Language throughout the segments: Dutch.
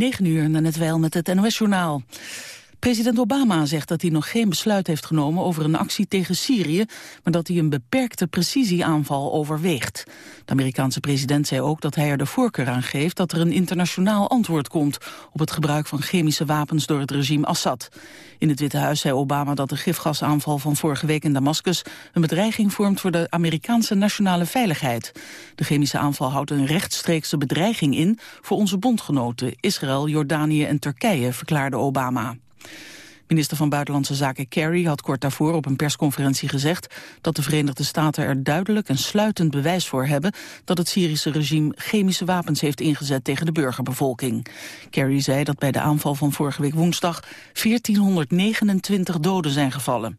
9 uur, net wel met het NOS-journaal. President Obama zegt dat hij nog geen besluit heeft genomen over een actie tegen Syrië, maar dat hij een beperkte precisieaanval overweegt. De Amerikaanse president zei ook dat hij er de voorkeur aan geeft dat er een internationaal antwoord komt op het gebruik van chemische wapens door het regime Assad. In het Witte Huis zei Obama dat de gifgasaanval van vorige week in Damascus een bedreiging vormt voor de Amerikaanse nationale veiligheid. De chemische aanval houdt een rechtstreekse bedreiging in voor onze bondgenoten Israël, Jordanië en Turkije, verklaarde Obama. Minister van Buitenlandse Zaken Kerry had kort daarvoor op een persconferentie gezegd dat de Verenigde Staten er duidelijk en sluitend bewijs voor hebben dat het Syrische regime chemische wapens heeft ingezet tegen de burgerbevolking. Kerry zei dat bij de aanval van vorige week woensdag 1429 doden zijn gevallen.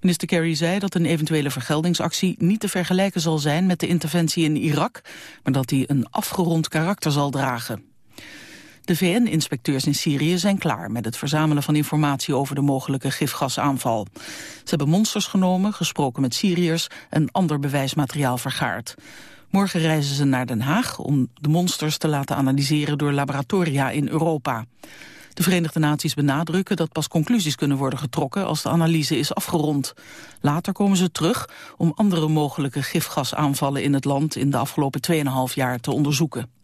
Minister Kerry zei dat een eventuele vergeldingsactie niet te vergelijken zal zijn met de interventie in Irak, maar dat die een afgerond karakter zal dragen. De VN-inspecteurs in Syrië zijn klaar met het verzamelen van informatie over de mogelijke gifgasaanval. Ze hebben monsters genomen, gesproken met Syriërs en ander bewijsmateriaal vergaard. Morgen reizen ze naar Den Haag om de monsters te laten analyseren door laboratoria in Europa. De Verenigde Naties benadrukken dat pas conclusies kunnen worden getrokken als de analyse is afgerond. Later komen ze terug om andere mogelijke gifgasaanvallen in het land in de afgelopen 2,5 jaar te onderzoeken.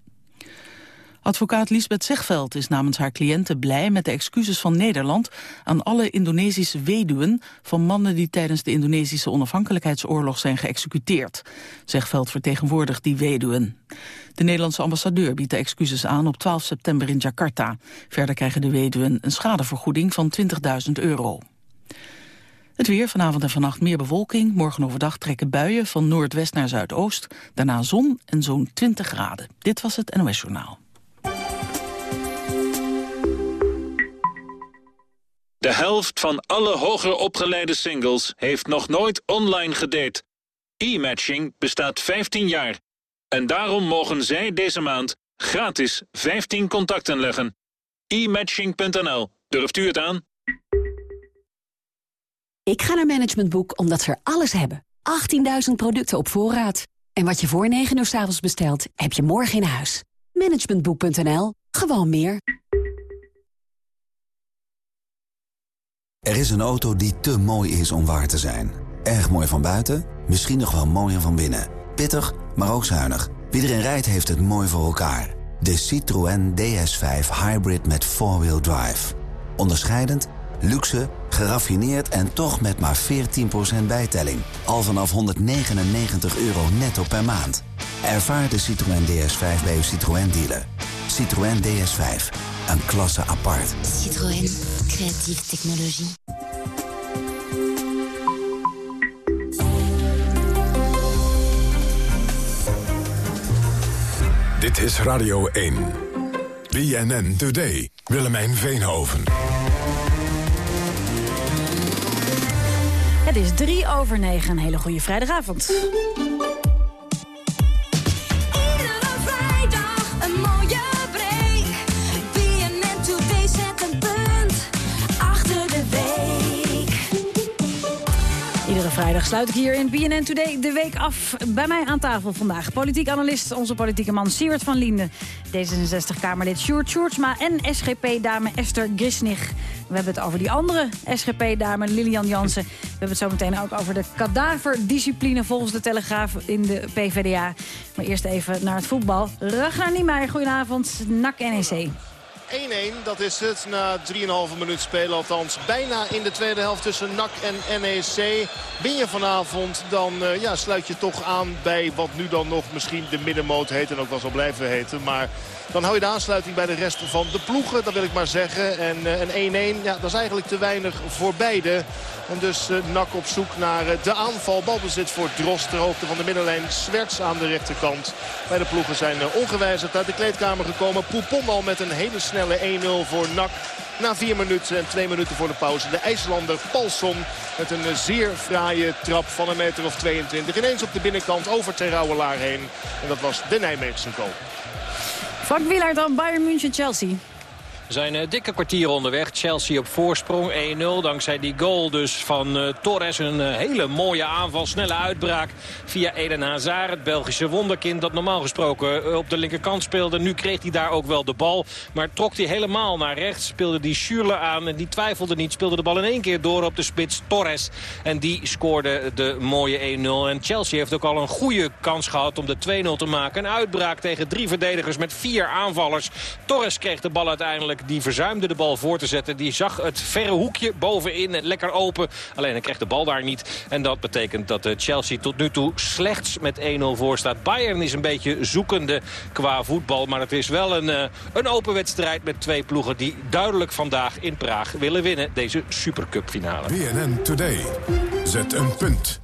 Advocaat Lisbeth Zegveld is namens haar cliënten blij met de excuses van Nederland aan alle Indonesische weduwen van mannen die tijdens de Indonesische onafhankelijkheidsoorlog zijn geëxecuteerd. Zegveld vertegenwoordigt die weduwen. De Nederlandse ambassadeur biedt de excuses aan op 12 september in Jakarta. Verder krijgen de weduwen een schadevergoeding van 20.000 euro. Het weer, vanavond en vannacht meer bewolking. Morgen overdag trekken buien van noordwest naar zuidoost. Daarna zon en zo'n 20 graden. Dit was het NOS Journaal. De helft van alle hoger opgeleide singles heeft nog nooit online gedate. E-matching bestaat 15 jaar. En daarom mogen zij deze maand gratis 15 contacten leggen. e-matching.nl. Durft u het aan? Ik ga naar Management Boek omdat ze er alles hebben. 18.000 producten op voorraad. En wat je voor 9 uur s avonds bestelt, heb je morgen in huis. Managementboek.nl. Gewoon meer. Er is een auto die te mooi is om waar te zijn. Erg mooi van buiten, misschien nog wel mooier van binnen. Pittig, maar ook zuinig. Wie erin rijdt heeft het mooi voor elkaar. De Citroën DS5 Hybrid met 4-wheel drive. Onderscheidend, luxe, geraffineerd en toch met maar 14% bijtelling. Al vanaf 199 euro netto per maand. Ervaar de Citroën DS5 bij uw Citroën dealer. Citroën DS5, een klasse apart. Citroën. Creatieve technologie. Dit is Radio 1. BNN Today. Willemijn Veenhoven. Het is drie over negen. Een hele goede vrijdagavond. vrijdag sluit ik hier in BNN Today de week af. Bij mij aan tafel vandaag politiek analist, onze politieke man Siewert van Linden. D66-Kamerlid Sjoerd Sjoerdsma en SGP-dame Esther Grisnig. We hebben het over die andere SGP-dame Lilian Jansen. We hebben het zo meteen ook over de kadaverdiscipline volgens de Telegraaf in de PvdA. Maar eerst even naar het voetbal. Ragnar Niemeyer, goedenavond. NAC NEC. 1-1. Dat is het na 3,5 minuut spelen. Althans bijna in de tweede helft tussen NAC en NEC. Win je vanavond dan uh, ja, sluit je toch aan bij wat nu dan nog misschien de middenmoot heet. En ook wel zal blijven heten. Maar dan hou je de aansluiting bij de rest van de ploegen. Dat wil ik maar zeggen. En een 1-1, ja, dat is eigenlijk te weinig voor beide. En dus uh, Nak op zoek naar de aanval. Balbezit voor Drost ter hoogte van de middenlijn. Zwerts aan de rechterkant. Bij de ploegen zijn ongewijzigd uit de kleedkamer gekomen. Poupon al met een hele 1-0 voor Nak. Na vier minuten en twee minuten voor de pauze. De IJslander Palsson met een zeer fraaie trap van een meter of 22. Ineens op de binnenkant over Terrouwelaar heen. En dat was de Nijmeegse goal. Frank Wielaert dan Bayern München-Chelsea. Zijn een dikke kwartier onderweg. Chelsea op voorsprong 1-0. Dankzij die goal dus van uh, Torres. Een uh, hele mooie aanval. Snelle uitbraak via Eden Hazard. Het Belgische wonderkind dat normaal gesproken op de linkerkant speelde. Nu kreeg hij daar ook wel de bal. Maar trok hij helemaal naar rechts. Speelde die Schürrle aan. En die twijfelde niet. Speelde de bal in één keer door op de spits Torres. En die scoorde de mooie 1-0. En Chelsea heeft ook al een goede kans gehad om de 2-0 te maken. Een uitbraak tegen drie verdedigers met vier aanvallers. Torres kreeg de bal uiteindelijk. Die verzuimde de bal voor te zetten. Die zag het verre hoekje bovenin lekker open. Alleen hij kreeg de bal daar niet. En dat betekent dat de Chelsea tot nu toe slechts met 1-0 voor staat. Bayern is een beetje zoekende qua voetbal. Maar het is wel een, uh, een open wedstrijd met twee ploegen die duidelijk vandaag in Praag willen winnen. Deze Supercup finale. BNN Today. Zet een punt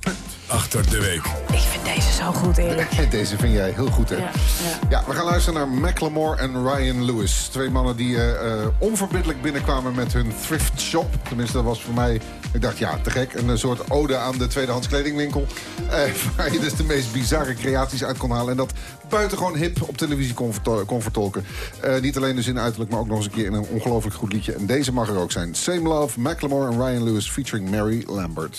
achter de week. Ik vind deze zo goed, Erik. Deze vind jij heel goed, hè? Ja, ja. ja we gaan luisteren naar Macklemore en Ryan Lewis. Twee mannen die uh, uh, onverbiddelijk binnenkwamen met hun thrift shop. Tenminste, dat was voor mij... Ik dacht, ja, te gek. Een soort ode aan de tweedehands kledingwinkel. Uh, waar je dus de meest bizarre creaties uit kon halen. En dat buitengewoon hip op televisie kon, kon vertolken. niet alleen dus in uiterlijk, maar ook nog eens een keer in een ongelooflijk goed liedje. En deze mag er ook zijn. Same Love, Macklemore en Ryan Lewis featuring Mary Lambert.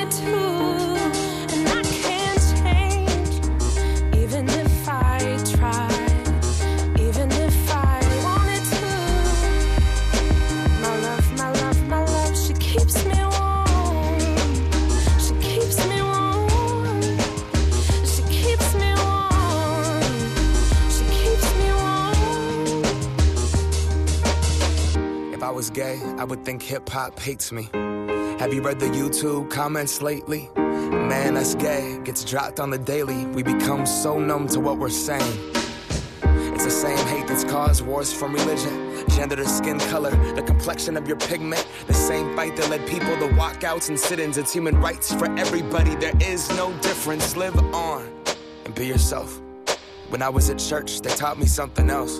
was gay, I would think hip hop hates me. Have you read the YouTube comments lately? Man, that's gay. Gets dropped on the daily. We become so numb to what we're saying. It's the same hate that's caused wars from religion, gender to skin color, the complexion of your pigment. The same fight that led people to walkouts and sit ins. It's human rights for everybody. There is no difference. Live on and be yourself. When I was at church, they taught me something else.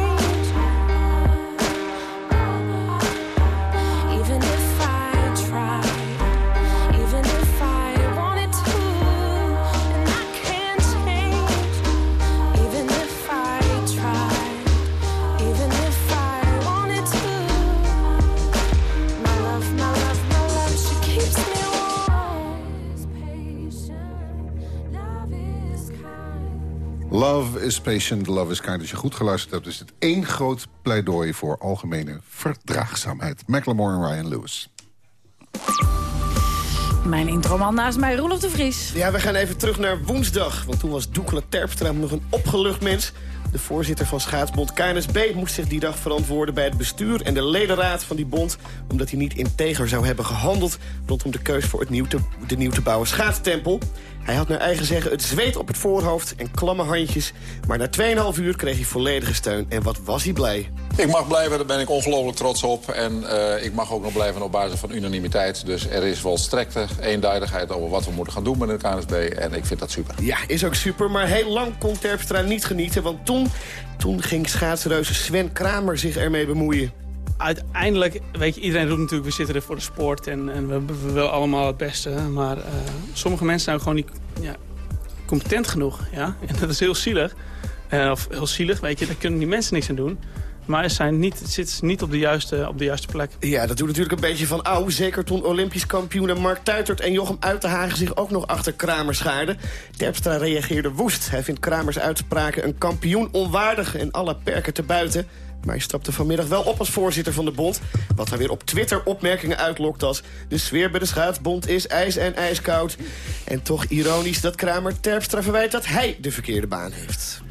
is patient, love is kind. Als je goed geluisterd hebt, is het één groot pleidooi... voor algemene verdraagzaamheid. Macklemore en Ryan Lewis. Mijn introman naast mij, Roelof de Vries. Ja, we gaan even terug naar woensdag. Want toen was Doekele Terpstra nog een opgelucht mens. De voorzitter van schaatsbond KNSB moest zich die dag verantwoorden... bij het bestuur en de ledenraad van die bond... omdat hij niet integer zou hebben gehandeld... rondom de keus voor het nieuw te, de nieuw te bouwen schaatstempel. Hij had naar eigen zeggen het zweet op het voorhoofd en klamme handjes. Maar na 2,5 uur kreeg hij volledige steun. En wat was hij blij. Ik mag blijven, daar ben ik ongelooflijk trots op. En uh, ik mag ook nog blijven op basis van unanimiteit. Dus er is wel strekte eenduidigheid over wat we moeten gaan doen met de KNSB. En ik vind dat super. Ja, is ook super. Maar heel lang kon Terpstra niet genieten. Want toen, toen ging schaatsreus Sven Kramer zich ermee bemoeien uiteindelijk, weet je, iedereen roept natuurlijk, we zitten er voor de sport en, en we, we willen allemaal het beste. Maar uh, sommige mensen zijn gewoon niet ja, competent genoeg. Ja? En dat is heel zielig. Uh, of heel zielig, weet je, daar kunnen die mensen niks aan doen. Maar ze zijn niet, zitten niet op de, juiste, op de juiste plek. Ja, dat doet natuurlijk een beetje van ouw. Zeker toen Olympisch kampioenen Mark Tuitert en Jochem Uitenhagen... zich ook nog achter Kramer schaarden. Terpstra reageerde woest. Hij vindt Kramers uitspraken een kampioen onwaardig... en alle perken te buiten. Maar hij stapte vanmiddag wel op als voorzitter van de bond. Wat hij weer op Twitter opmerkingen uitlokt als... de sfeer bij de schaatsbond is ijs en ijskoud. En toch ironisch dat Kramer Terpstra verwijt dat hij de verkeerde baan heeft.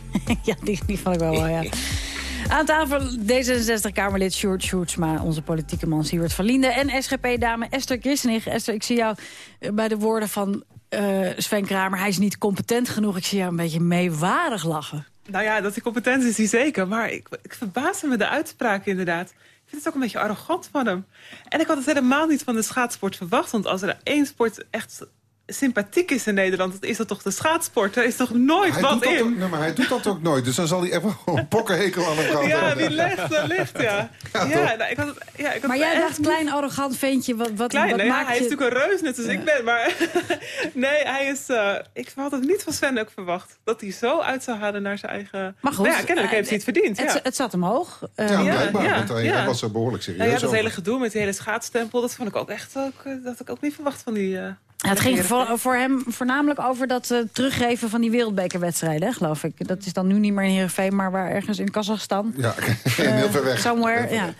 ja, die, die vond ik wel wel, ja. Aan tafel D66-Kamerlid Sjoerd Sjoerdsma, onze politieke man Siewert van Liende... en SGP-dame Esther Christenig. Esther, ik zie jou eh, bij de woorden van uh, Sven Kramer... hij is niet competent genoeg. Ik zie jou een beetje meewarig lachen. Nou ja, dat hij competent is, hij zeker. Maar ik, ik verbaasde me de uitspraak inderdaad. Ik vind het ook een beetje arrogant van hem. En ik had het helemaal niet van de schaatsport verwacht. Want als er één sport echt sympathiek is in Nederland, is dat toch de schaatsport? Er is toch nooit hij wat in? Ook, nee, maar hij doet dat ook nooit. Dus dan zal hij even een pokkenhekel aan hem gaan Ja, die legt, dat ligt, ja. ja, ja nou, ik had het, ja ik had maar jij dacht, klein arrogant ventje, wat, wat, klein, wat nee, maakt Hij je... is natuurlijk een reus, net als ik ben. Maar nee, hij is... Uh, ik had het niet van Sven ook verwacht. Dat hij zo uit zou halen naar zijn eigen... Maar goed, nou ja, kennelijk heeft hij het verdiend. Het, ja. het zat hem hoog. Uh, ja, blijkbaar. Ja, want hij, hij was er behoorlijk serieus nou ja, dat hele gedoe met die hele schaatstempel... dat vond ik ook echt... Ook, dat had ik ook niet verwacht van die... Uh, ja, het ging voor, voor, hem voornamelijk over dat uh, teruggeven van die wereldbekerwedstrijden, geloof ik. Dat is dan nu niet meer in Heerenveen, maar waar ergens in Kazachstan. Ja, heel ver weg. Somewhere, ja.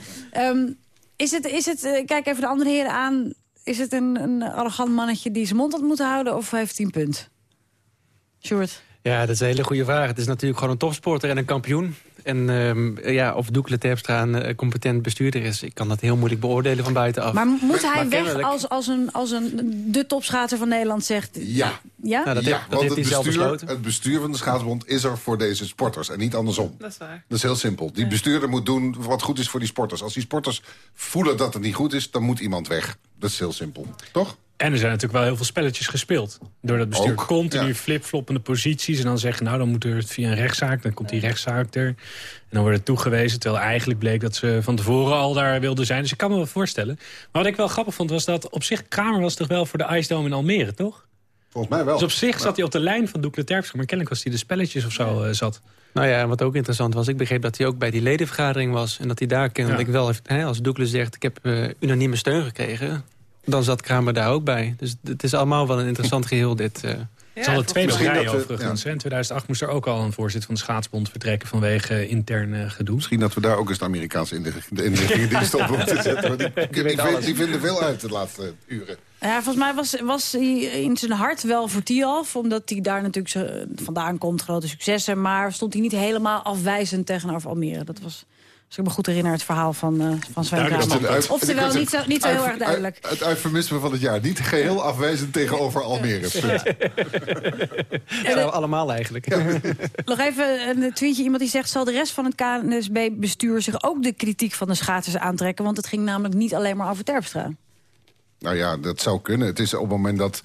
Um, is het, is het uh, kijk even de andere heren aan, is het een, een arrogant mannetje die zijn mond had moeten houden of heeft hij een punt? Sjoerd? Ja, dat is een hele goede vraag. Het is natuurlijk gewoon een topsporter en een kampioen. En um, ja, of Doekle Terpstra een uh, competent bestuurder is... ik kan dat heel moeilijk beoordelen van buitenaf. Maar moet hij maar weg kennelijk... als, als, een, als een, de topschaatser van Nederland zegt... Ja, ja? Nou, dat ja heeft, dat want heeft het, hij bestuur, zelf besloten. het bestuur van de schaatsbond is er voor deze sporters en niet andersom. Dat is waar. Dat is heel simpel. Die bestuurder moet doen wat goed is voor die sporters. Als die sporters voelen dat het niet goed is, dan moet iemand weg. Dat is heel simpel, toch? En er zijn natuurlijk wel heel veel spelletjes gespeeld. Door dat bestuur Ook, continu ja. flip-floppende posities. En dan zeggen, nou dan moet er via een rechtszaak. Dan komt die rechtszaak er. En dan wordt het toegewezen. Terwijl eigenlijk bleek dat ze van tevoren al daar wilden zijn. Dus ik kan me wel voorstellen. Maar wat ik wel grappig vond was dat op zich Kramer was toch wel voor de Ice Dome in Almere, toch? Volgens mij wel. Dus op zich zat hij op de lijn van Doekle Terpstra. Maar kennelijk was hij de spelletjes of zo uh, zat. Nou ja, en wat ook interessant was, ik begreep dat hij ook bij die ledenvergadering was. En dat hij daar kennelijk Ja. wel heeft, hè, als Doekle zegt... ik heb uh, unanieme steun gekregen, dan zat Kramer daar ook bij. Dus het is allemaal wel een interessant geheel, dit... Uh, Het is al de tweede Misschien rij dat we- overigens. In 2008 moest er ook al een voorzitter van de schaatsbond vertrekken vanwege uh, intern uh, gedoe. Misschien dat we daar ook eens de Amerikaanse inlichtingendienst op moeten zetten. Die, die, weet die, vinden veel uit de laatste uren. Ja, volgens mij was, was hij in zijn hart wel voor Tialf. Omdat hij daar natuurlijk zo, vandaan komt, grote successen. Maar stond hij niet helemaal afwijzend tegenover Almere. Dat was, als ik me goed herinner, het verhaal van, uh, van Sven Kramer. Oftewel, niet zo, niet zo heel erg duidelijk. Het eufemisme van het jaar. Niet geheel afwijzend tegenover Almere. Punt. ja, allemaal eigenlijk. Nog even een tweetje. Iemand die zegt... zal de rest van het KNSB-bestuur zich ook de kritiek van de schaatsers aantrekken? Want het ging namelijk niet alleen maar over Terpstra. Nou ja, dat zou kunnen. Het is op het moment dat...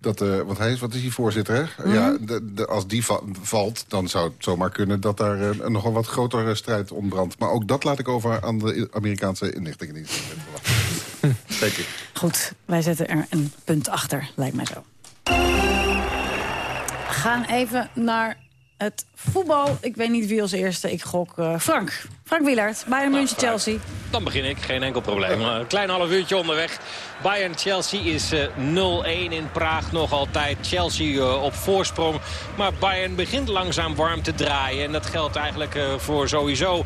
dat uh, want hij is, wat is hij voorzitter, hè? Mhm. ja, de, de, als die va valt, dan zou het zomaar kunnen... dat daar uh, een nogal wat grotere strijd ontbrandt. Maar ook dat laat ik over aan de Amerikaanse inlichtingendienst. Ik. Goed, wij zetten er een punt achter, lijkt mij zo. Gaan even naar het voetbal. Ik weet niet wie als eerste. Ik gok uh, Frank. Frank Wielaert, Bayern München, Chelsea. Dan begin ik, geen enkel probleem. Een klein half uurtje onderweg. Bayern-Chelsea is uh, 0-1 in Praag nog altijd. Chelsea uh, op voorsprong. Maar Bayern begint langzaam warm te draaien. En dat geldt eigenlijk uh, voor sowieso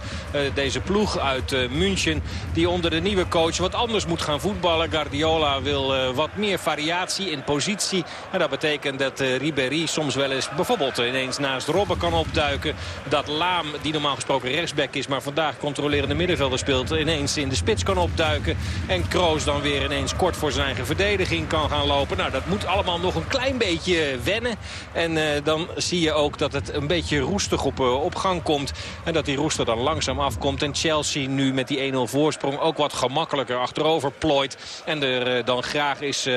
deze ploeg uit München. Die onder de nieuwe coach wat anders moet gaan voetballen. Guardiola wil wat meer variatie in positie. En dat betekent dat Ribéry soms wel eens bijvoorbeeld ineens naast Kan opduiken. Dat Laam, die normaal gesproken rechtsback is... maar vandaag controlerende middenvelder speelt... ineens in de spits kan opduiken. En Kroos dan weer ineens kort voor zijn eigen verdediging kan gaan lopen. Nou, dat moet allemaal nog een klein beetje wennen. En uh, dan zie je ook dat het een beetje roestig op, uh, op gang komt. En dat die roester dan langzaam afkomt. En Chelsea nu met die 1-0 voorsprong ook wat gemakkelijker achterover plooit. En er uh, dan graag eens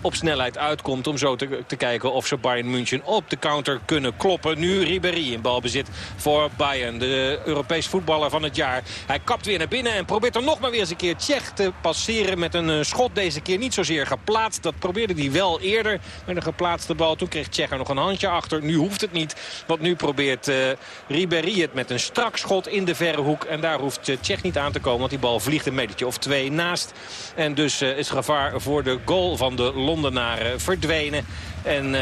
op snelheid uitkomt om zo te, te kijken of ze Bayern München op de counter kunnen kloppen. Nu Ribéry in balbezit voor Bayern. De Europees voetballer van het jaar. Hij kapt weer naar binnen en probeert er nog maar weer eens een keer Tsjech te passeren met een schot deze keer niet zozeer geplaatst. Dat probeerde hij wel eerder met een geplaatste bal. Toen kreeg Tsjech er nog een handje achter. Nu hoeft het niet. Want nu probeert uh, het met een strak schot in de verre hoek. En daar hoeft uh, Tsjech niet aan te komen. Want die bal vliegt een metertje of twee naast. En dus uh, is gevaar voor de goal van de Londenaren verdwenen. En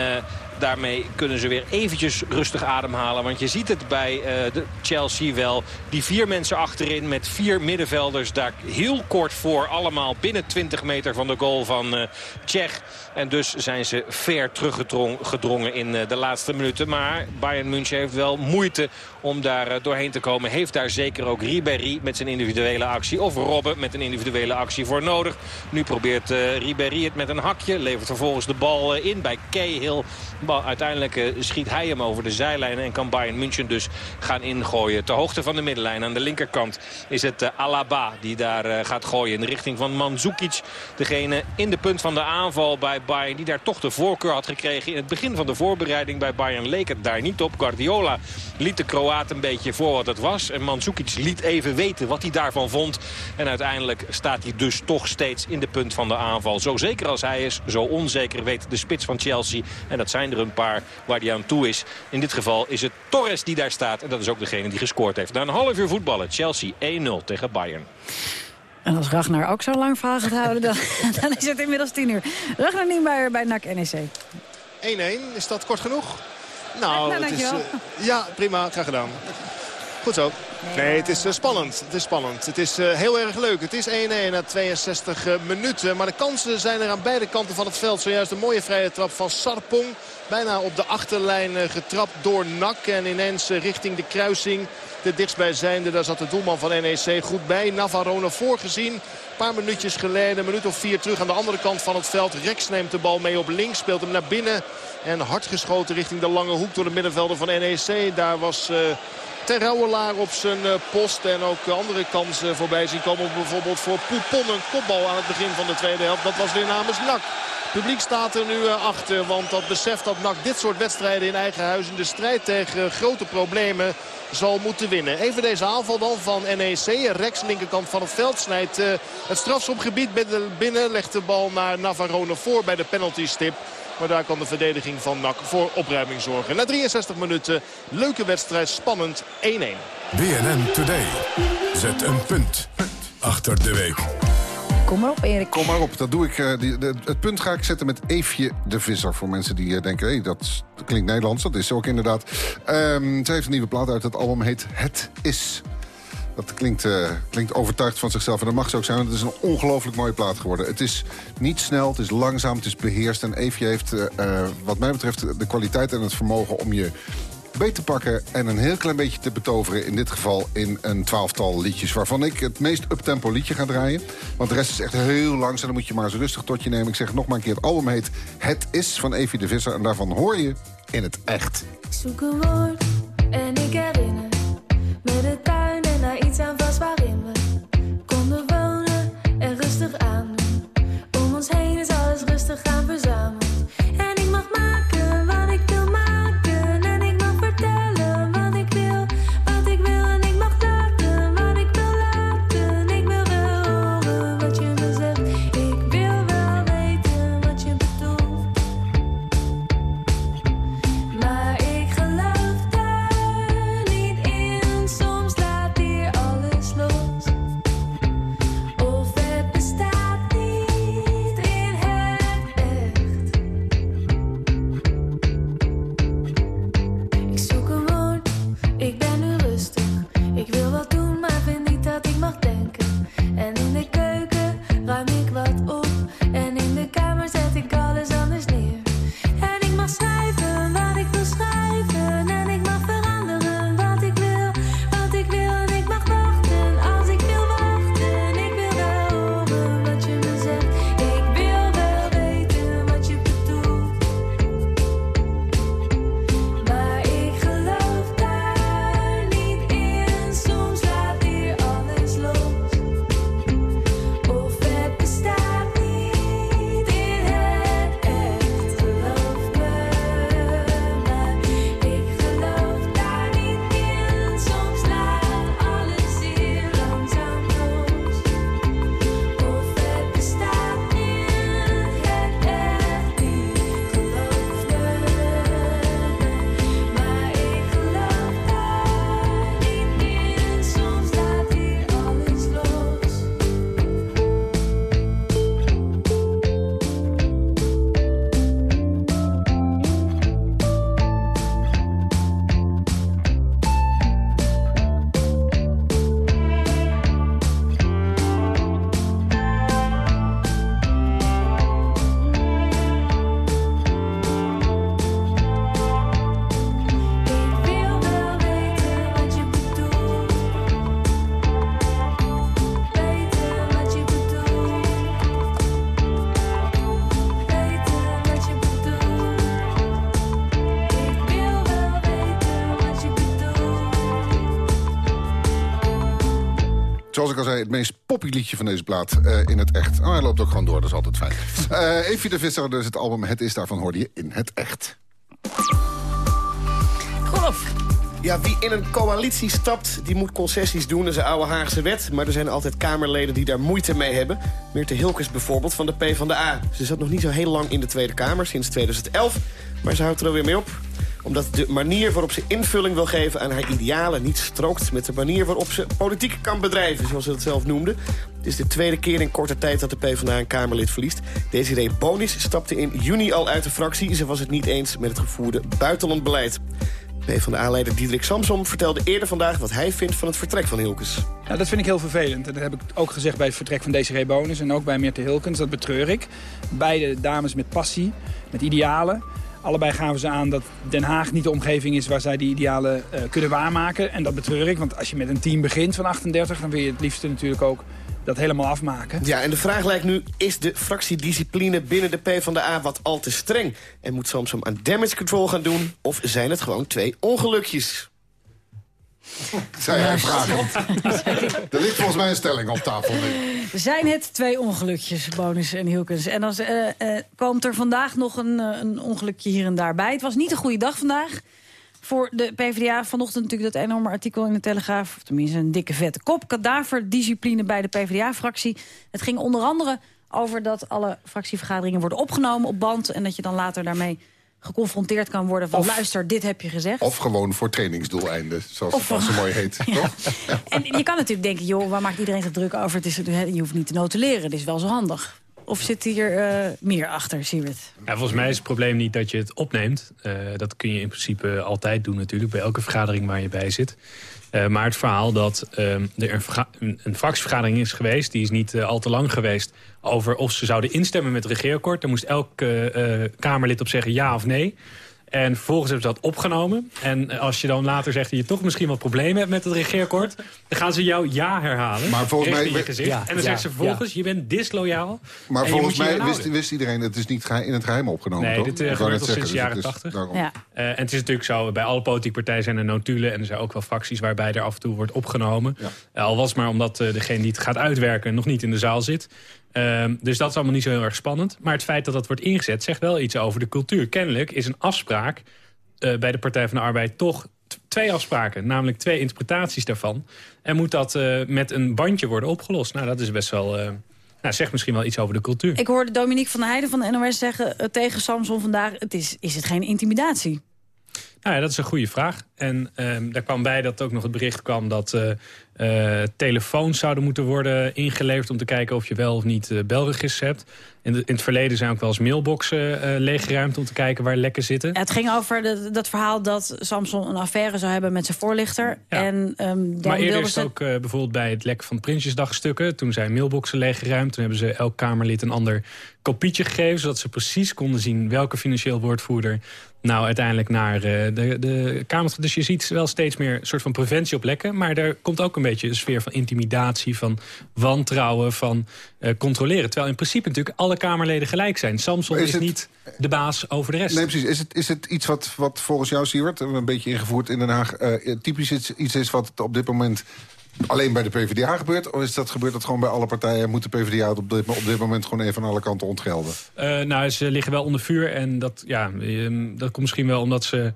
daarmee kunnen ze weer eventjes rustig ademhalen. Want je ziet het bij uh, de Chelsea wel. Die vier mensen achterin met vier middenvelders daar heel kort voor. Allemaal binnen 20 meter van de goal van uh, Tsjech. En dus zijn ze ver teruggedrongen in uh, de laatste minuten. Maar Bayern München heeft wel moeite om daar doorheen te komen. Heeft daar zeker ook Ribéry met zijn individuele actie. Of Robben met een individuele actie voor nodig. Nu probeert Ribéry het met een hakje. Levert vervolgens de bal in bij Cahill. Bal, uiteindelijk schiet hij hem over de zijlijn en kan Bayern München dus gaan ingooien. Ter hoogte van de middenlijn aan de linkerkant is het Alaba die daar gaat gooien in de richting van Mandzukic. Degene in de punt van de aanval bij Bayern die daar toch de voorkeur had gekregen. In het begin van de voorbereiding bij Bayern leek het daar niet op. Guardiola liet de Kroaat een beetje voor wat het was. En Mandzukic liet even weten wat hij daarvan vond. En uiteindelijk staat hij dus toch steeds in de punt van de aanval. Zo zeker als hij is, zo onzeker weet de spits van Chelsea. En dat zijn er een paar waar hij aan toe is. In dit geval is het Torres die daar staat. En dat is ook degene die gescoord heeft. Na een half uur voetballen. Chelsea 1-0 tegen Bayern. En als Ragnar ook zo lang verhaal gaat houden, dan, dan is het inmiddels 10 uur. Ragnar Niemeyer bij NAC NEC. 1-1, is dat kort genoeg? Nou, nou het is, uh, ja, prima, graag gedaan. Goed zo. Nee, het is uh, spannend. Het is spannend. Het is uh, heel erg leuk. Het is 1-1 na 62 uh, minuten. Maar de kansen zijn er aan beide kanten van het veld. Zojuist een mooie vrije trap van Sarpong. Bijna op de achterlijn getrapt door Nak. En ineens richting de kruising. De dichtstbijzijnde, daar zat de doelman van NEC goed bij. Navarone voorgezien. Een paar minuutjes geleden, een minuut of vier terug aan de andere kant van het veld. Rex neemt de bal mee op links, speelt hem naar binnen. En hard geschoten richting de lange hoek door de middenvelder van NEC. Daar was... Terrouwelaar op zijn post. En ook andere kansen voorbij zien komen. Bijvoorbeeld voor Poupon een kopbal aan het begin van de tweede helft. Dat was weer namens NAC. Het publiek staat er nu achter. Want dat beseft dat NAC dit soort wedstrijden in eigen huis... in de strijd tegen grote problemen zal moeten winnen. Even deze aanval dan van NEC. Rex linkerkant van het veld snijdt uh, het strafschopgebied binnen. Legt de bal naar Navarone voor bij de penaltystip. Maar daar kan de verdediging van NAC voor opruiming zorgen. Na 63 minuten, leuke wedstrijd, spannend 1-1. BNN Today. Zet een punt achter de week. Kom maar op, Erik. Kom maar op, dat doe ik. Uh, die, de, het punt ga ik zetten met Eefje de Visser. Voor mensen die uh, denken, hey, dat klinkt Nederlands. Dat is ze ook inderdaad. Um, ze heeft een nieuwe plaat uit. Het album heet Het Is. Dat klinkt, uh, klinkt overtuigd van zichzelf. En dat mag ze ook zijn, want het is een ongelooflijk mooie plaat geworden. Het is niet snel, het is langzaam, het is beheerst. En Eefje heeft, uh, wat mij betreft, de kwaliteit en het vermogen om je beet te pakken... en een heel klein beetje te betoveren. In dit geval in een twaalftal liedjes. Waarvan ik het meest uptempo liedje ga draaien. Want de rest is echt heel langzaam. Dan moet je maar eens rustig tot je nemen. Ik zeg nog maar een keer, het album heet Het Is van Evie de Visser. En daarvan hoor je in het echt. Ik zoek een woord en ik herinner gaan verzamelen. Zei, het meest poppy liedje van deze plaat eh, in het echt. Oh, hij loopt ook gewoon door, dat is altijd fijn. Uh, Evie de Visser, dus het album Het Is, daarvan hoorde je in het echt. Golf. Ja, wie in een coalitie stapt, die moet concessies doen. Dat is een oude Haagse wet. Maar er zijn altijd Kamerleden die daar moeite mee hebben. Meerte Hilkes bijvoorbeeld van de PvdA. Ze zat nog niet zo heel lang in de Tweede Kamer, sinds 2011. Maar ze houdt er alweer mee op omdat de manier waarop ze invulling wil geven aan haar idealen... niet strookt met de manier waarop ze politiek kan bedrijven, zoals ze het zelf noemde. Het is de tweede keer in korte tijd dat de PvdA een Kamerlid verliest. Desiree Bonis stapte in juni al uit de fractie. Ze was het niet eens met het gevoerde buitenlandbeleid. PvdA-leider Diederik Samsom vertelde eerder vandaag... wat hij vindt van het vertrek van Hilkes. Dat vind ik heel vervelend. En dat heb ik ook gezegd bij het vertrek van Desiree Bonus... en ook bij Meerte Hilkens. Dat betreur ik. Beide dames met passie, met idealen. Allebei gaven ze aan dat Den Haag niet de omgeving is waar zij die idealen uh, kunnen waarmaken. En dat betreur ik, want als je met een team begint van 38... dan wil je het liefste natuurlijk ook dat helemaal afmaken. Ja, en de vraag lijkt nu, is de fractiediscipline binnen de PvdA wat al te streng? En moet Samsung aan damage control gaan doen? Of zijn het gewoon twee ongelukjes? Zei hij vragend. er ligt volgens mij een stelling op tafel. Zijn het twee ongelukjes, Bonus en Hielkens. En dan uh, uh, komt er vandaag nog een, uh, een ongelukje hier en daar bij. Het was niet een goede dag vandaag voor de PvdA. Vanochtend natuurlijk dat enorme artikel in de Telegraaf. Of tenminste een dikke vette kop. Kadaverdiscipline bij de PvdA-fractie. Het ging onder andere over dat alle fractievergaderingen worden opgenomen op band... en dat je dan later daarmee geconfronteerd kan worden van... luister, dit heb je gezegd. Of gewoon voor trainingsdoeleinden, zoals of, het zo mooi heet. Toch? Ja. En je kan natuurlijk denken, joh, waar maakt iedereen zich druk over? Het is, je hoeft niet te notuleren, het is wel zo handig. Of zit hier uh, meer achter, Siewert? Ja, volgens mij is het probleem niet dat je het opneemt. Uh, dat kun je in principe altijd doen natuurlijk, bij elke vergadering waar je bij zit. Uh, maar het verhaal dat er een, een fractievergadering is geweest... die is niet al te lang geweest over of ze zouden instemmen met het regeerakkoord. Daar moest elk Kamerlid op zeggen ja of nee. En vervolgens hebben ze dat opgenomen. En als je dan later zegt dat je toch misschien wat problemen hebt met het regeerakkoord... dan gaan ze jou ja herhalen. Maar volgens mij... Je gezicht, ja, en dan ja, zegt ze vervolgens, je bent disloyaal. Maar volgens mij wist, wist, iedereen, het is niet in het geheim opgenomen, nee, toch? dit uh, gebeurt al sinds de jaren tachtig. Uh, en het is natuurlijk zo, bij alle politieke partijen zijn er notulen... en er zijn ook wel fracties waarbij er af en toe wordt opgenomen. Uh, al was maar omdat degene die het gaat uitwerken nog niet in de zaal zit... Um, dus dat is allemaal niet zo heel erg spannend. Maar het feit dat dat wordt ingezet zegt wel iets over de cultuur. Kennelijk is een afspraak uh, bij de Partij van de Arbeid toch twee afspraken. Namelijk twee interpretaties daarvan. En moet dat uh, met een bandje worden opgelost. Nou, dat is best wel... Uh, nou, zegt misschien wel iets over de cultuur. Ik hoorde Dominique van der Heijden van de NOS zeggen tegen Samson vandaag... Het is, is het geen intimidatie? Nou ja, dat is een goede vraag. En um, daar kwam bij dat ook nog het bericht kwam dat uh, uh, telefoons zouden moeten worden ingeleverd... om te kijken of je wel of niet uh, belregisters hebt. In, de, in, het verleden zijn ook wel eens mailboxen leeggeruimd... om te kijken waar lekken zitten. Ja, het ging over de, dat verhaal dat Samson een affaire zou hebben met zijn voorlichter. Ja. En, um, maar eerder is het ook bijvoorbeeld bij het lek van Prinsjesdagstukken. Toen zijn mailboxen leeggeruimd. Toen hebben ze elk Kamerlid een ander kopietje gegeven... zodat ze precies konden zien welke financieel woordvoerder... nou uiteindelijk naar de, de Kamer... Dus je ziet wel steeds meer soort van preventie op lekken. Maar er komt ook een beetje een sfeer van intimidatie, van wantrouwen, van uh, controleren. Terwijl in principe natuurlijk alle Kamerleden gelijk zijn. Samson is, is het, niet de baas over de rest. Nee, precies. Is het, is het iets wat, wat volgens jou, Siewert, een beetje ingevoerd in Den Haag... Uh, typisch iets, iets is wat op dit moment alleen bij de PvdA gebeurt? Of is dat gebeurt dat gewoon bij alle partijen? Moet de PvdA op dit, op dit moment gewoon even aan alle kanten ontgelden? Uh, nou, ze liggen wel onder vuur. En dat, ja, dat komt misschien wel omdat ze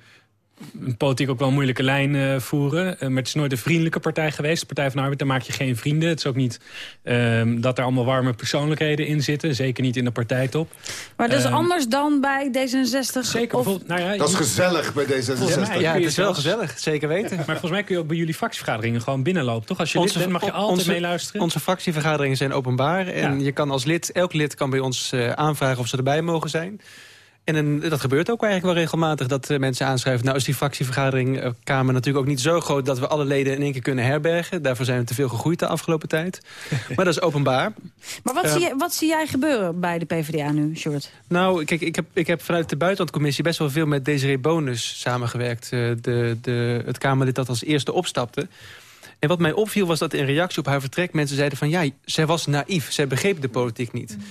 politiek ook wel een moeilijke lijn uh, voeren. Uh, maar het is nooit een vriendelijke partij geweest. De Partij van de Arbeid, daar maak je geen vrienden. Het is ook niet uh, dat er allemaal warme persoonlijkheden in zitten. Zeker niet in de partijtop. Maar dat is anders dan bij D66? Zeker. Of... Nou ja, dat is gezellig bij D66. ja, het is wel gezellig. Zeker weten. Maar volgens mij kun je ook bij jullie fractievergaderingen gewoon binnenlopen. Toch? Als je onze, lid bent, mag je altijd onze, meeluisteren. Onze fractievergaderingen zijn openbaar. En ja. je kan als lid, elk lid kan bij ons aanvragen of ze erbij mogen zijn. En een, dat gebeurt ook eigenlijk wel regelmatig dat uh, mensen aanschrijven... nou is die fractievergadering uh, Kamer natuurlijk ook niet zo groot... dat we alle leden in één keer kunnen herbergen. Daarvoor zijn we te veel gegroeid de afgelopen tijd. maar dat is openbaar. Maar wat, uh, zie, jij, wat zie jij gebeuren bij de PvdA nu, Short? Nou, kijk, ik heb, ik heb vanuit de buitenlandcommissie... best wel veel met Desiree Bonus samengewerkt. de, de, het Kamerlid dat als eerste opstapte. En wat mij opviel was dat in reactie op haar vertrek... mensen zeiden van ja, zij was naïef. Zij begreep de politiek niet. Mm.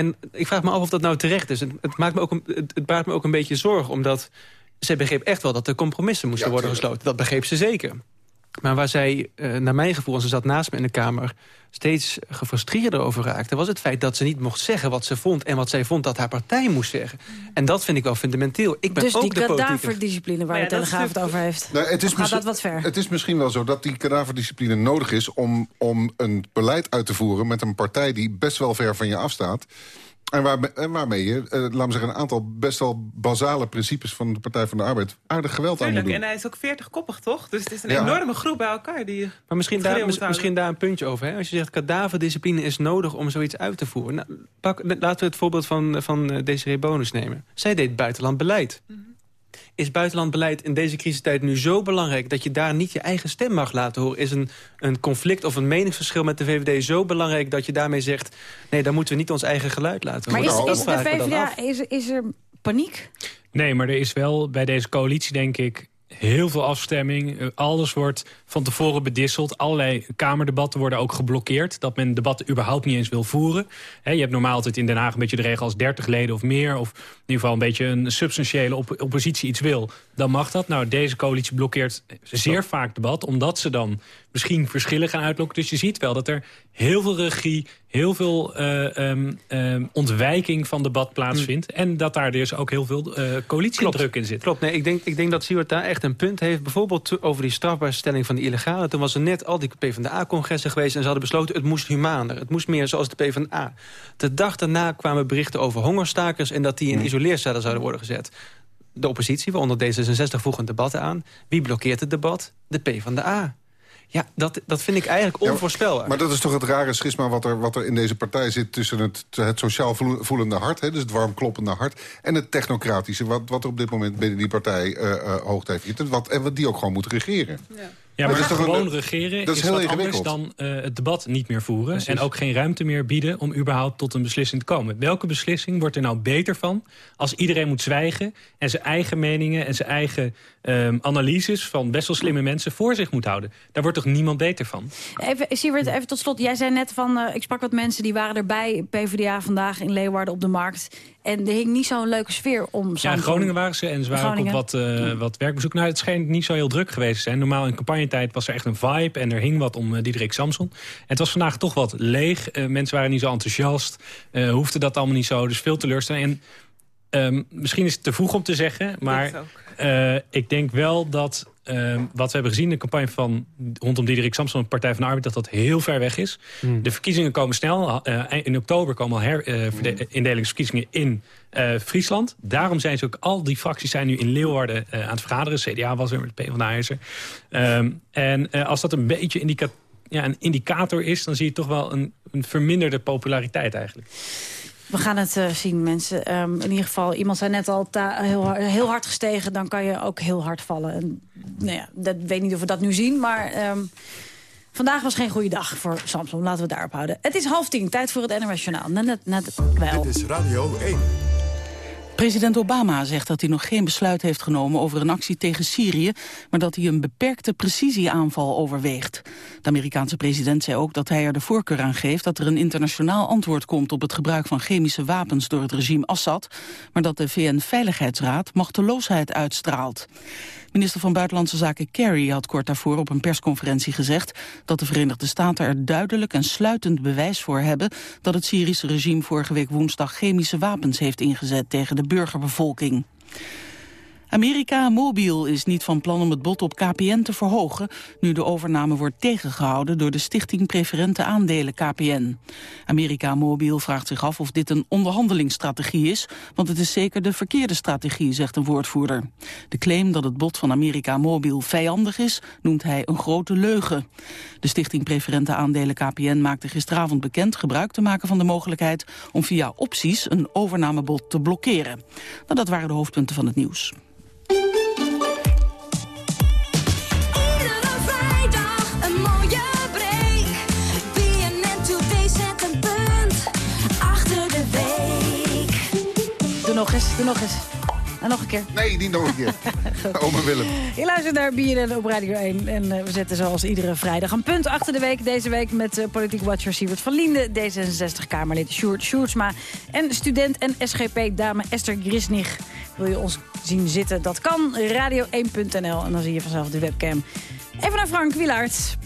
En ik vraag me af of dat nou terecht is. Het, het, maakt me ook een, het, het baart me ook een beetje zorgen, omdat... zij begreep echt wel dat er compromissen moesten ja, worden gesloten. Dat begreep ze zeker. Maar waar zij, uh, naar mijn gevoel, en ze zat naast me in de Kamer... steeds gefrustreerder over raakte... was het feit dat ze niet mocht zeggen wat ze vond... en wat zij vond dat haar partij moest zeggen. En dat vind ik wel fundamenteel. Ik ben dus ook die kadaverdiscipline waar ja, de Telegraaf het over heeft... Nou, het is gaat dat wat ver? Het is misschien wel zo dat die kadaverdiscipline nodig is... om, om een beleid uit te voeren met een partij die best wel ver van je afstaat... En, waar, en waarmee je, uh, laten we zeggen, een aantal best wel basale principes van de Partij van de Arbeid aardig geweld Tuurlijk, aan moet doen. En hij is ook veertigkoppig, toch? Dus het is een enorme groep bij elkaar die. Maar misschien daar, misschien daar een puntje over. Hè? Als je zegt kadaverdiscipline is nodig om zoiets uit te voeren. Nou, pak, laten we het voorbeeld van, van uh, Desiree Bonus nemen. Zij deed buitenland beleid. Mhm is buitenlandbeleid in deze crisistijd nu zo belangrijk... dat je daar niet je eigen stem mag laten horen? Is een, een conflict of een meningsverschil met de VVD zo belangrijk... dat je daarmee zegt, nee, dan moeten we niet ons eigen geluid laten horen? Maar is, is de VVD, is, is er paniek? Nee, maar er is wel bij deze coalitie, denk ik heel veel afstemming. Eh, alles wordt van tevoren bedisseld. Allerlei kamerdebatten worden ook geblokkeerd. Dat men debatten überhaupt niet eens wil voeren. je hebt normaal altijd in Den Haag een beetje de regel als 30 leden of meer. Of in ieder geval een beetje een substantiële oppositie iets wil. Dan mag dat. Nou, deze coalitie blokkeert zeer vaak debat. Omdat ze dan misschien verschillen gaan uitlokken. Dus je ziet wel dat er heel veel regie, heel veel uh, um, um, ontwijking van debat plaatsvindt. En dat daar dus ook heel veel uh, coalitiedruk in zit. Klopt, nee, ik denk, ik denk dat Siewert daar echt een punt heeft. Bijvoorbeeld over die strafbaarstelling van de illegale. Toen was er net al die PvdA-congressen geweest... en ze hadden besloten het moest humaner. Het moest meer zoals de PvdA. De dag daarna kwamen berichten over hongerstakers... en dat die in hmm. isoleercellen zouden worden gezet. De oppositie, waaronder D66, vroeg een debat aan. Wie blokkeert het debat? De PvdA. Ja, dat, dat vind ik eigenlijk onvoorspelbaar. maar dat is toch het rare schisma wat er, wat er in deze partij zit... tussen het, het sociaal voelende hart, hè, dus het warmkloppende hart... en het technocratische, wat, wat er op dit moment binnen die partij uh, uh, hoogte heeft. Wat, en wat die ook gewoon moet regeren. Ja. Ja, maar, gewoon regeren dat is, heel wat anders dan uh, het debat niet meer voeren... en ook geen ruimte meer bieden om überhaupt tot een beslissing te komen. Welke beslissing wordt er nou beter van als iedereen moet zwijgen... en zijn eigen meningen en zijn eigen um, analyses van best wel slimme mensen voor zich moet houden? Daar wordt toch niemand beter van? Even, Siewert, even tot slot. Jij zei net van, uh, ik sprak wat mensen die waren erbij... PvdA vandaag in Leeuwarden op de markt... En er hing niet zo'n leuke sfeer om. Ja, in Groningen waren ze en ze waren ook op wat, uh, wat werkbezoek. Nou, het schijnt niet zo heel druk geweest te zijn. Normaal in campagnetijd was er echt een vibe en er hing wat om uh, Diederik Samson. En het was vandaag toch wat leeg. Mensen waren niet zo enthousiast. hoefde dat allemaal niet zo, dus veel teleurstelling. En um, misschien is het te vroeg om te zeggen, maar ik denk wel dat uh, wat we hebben gezien in de campagne van rondom Diederik Samson... de Partij van de Arbeid, dat dat heel ver weg is. Hmm. De verkiezingen komen snel. Uh, in oktober komen al herindelingsverkiezingen uh, in uh, Friesland. Daarom zijn ze ook, al die fracties zijn nu in Leeuwarden aan het vergaderen. CDA was er, met de PvdA is er. Um, en als dat een beetje indica ja, een indicator is... dan zie je toch wel een, een verminderde populariteit eigenlijk. We gaan het uh, zien, mensen. Um, in ieder geval, iemand zei net al heel, heel, hard gestegen... dan kan je ook heel hard vallen. En, nou ja, dat weet niet of we dat nu zien, maar... Um, vandaag was geen goede dag voor Samsung. Laten we daarop houden. Het is half tien, tijd voor het Journaal. Net, net, wel. Dit is Radio 1. President Obama zegt dat hij nog geen besluit heeft genomen over een actie tegen Syrië, maar dat hij een beperkte precisieaanval overweegt. De Amerikaanse president zei ook dat hij er de voorkeur aan geeft dat er een internationaal antwoord komt op het gebruik van chemische wapens door het regime Assad, maar dat de VN-veiligheidsraad machteloosheid uitstraalt. Minister van Buitenlandse Zaken Kerry had kort daarvoor op een persconferentie gezegd dat de Verenigde Staten er duidelijk en sluitend bewijs voor hebben dat het Syrische regime vorige week woensdag chemische wapens heeft ingezet tegen de burgerbevolking. Amerika Mobil is niet van plan om het bod op KPN te verhogen... nu de overname wordt tegengehouden door de stichting Preferente Aandelen KPN. Amerika Mobil vraagt zich af of dit een onderhandelingsstrategie is... want het is zeker de verkeerde strategie, zegt een woordvoerder. De claim dat het bod van Amerika Mobil vijandig is... noemt hij een grote leugen. De stichting Preferente Aandelen KPN maakte gisteravond bekend... gebruik te maken van de mogelijkheid om via opties een overnamebod te blokkeren. Nou, dat waren de hoofdpunten van het nieuws. Nog eens, doe nog eens. En nog een keer. Nee, niet nog een keer. Ome Willem. Je luistert naar BNN op Radio 1. En uh, we zetten zoals iedere vrijdag een punt achter de week. Deze week met uh, politiek watcher Siewert van Liende... D66-Kamerlid Sjoerd Sjoerdsma... en student en SGP-dame Esther Grisnig. Wil je ons zien zitten? Dat kan. Radio1.nl. En dan zie je vanzelf de webcam. Even naar Frank Wielaert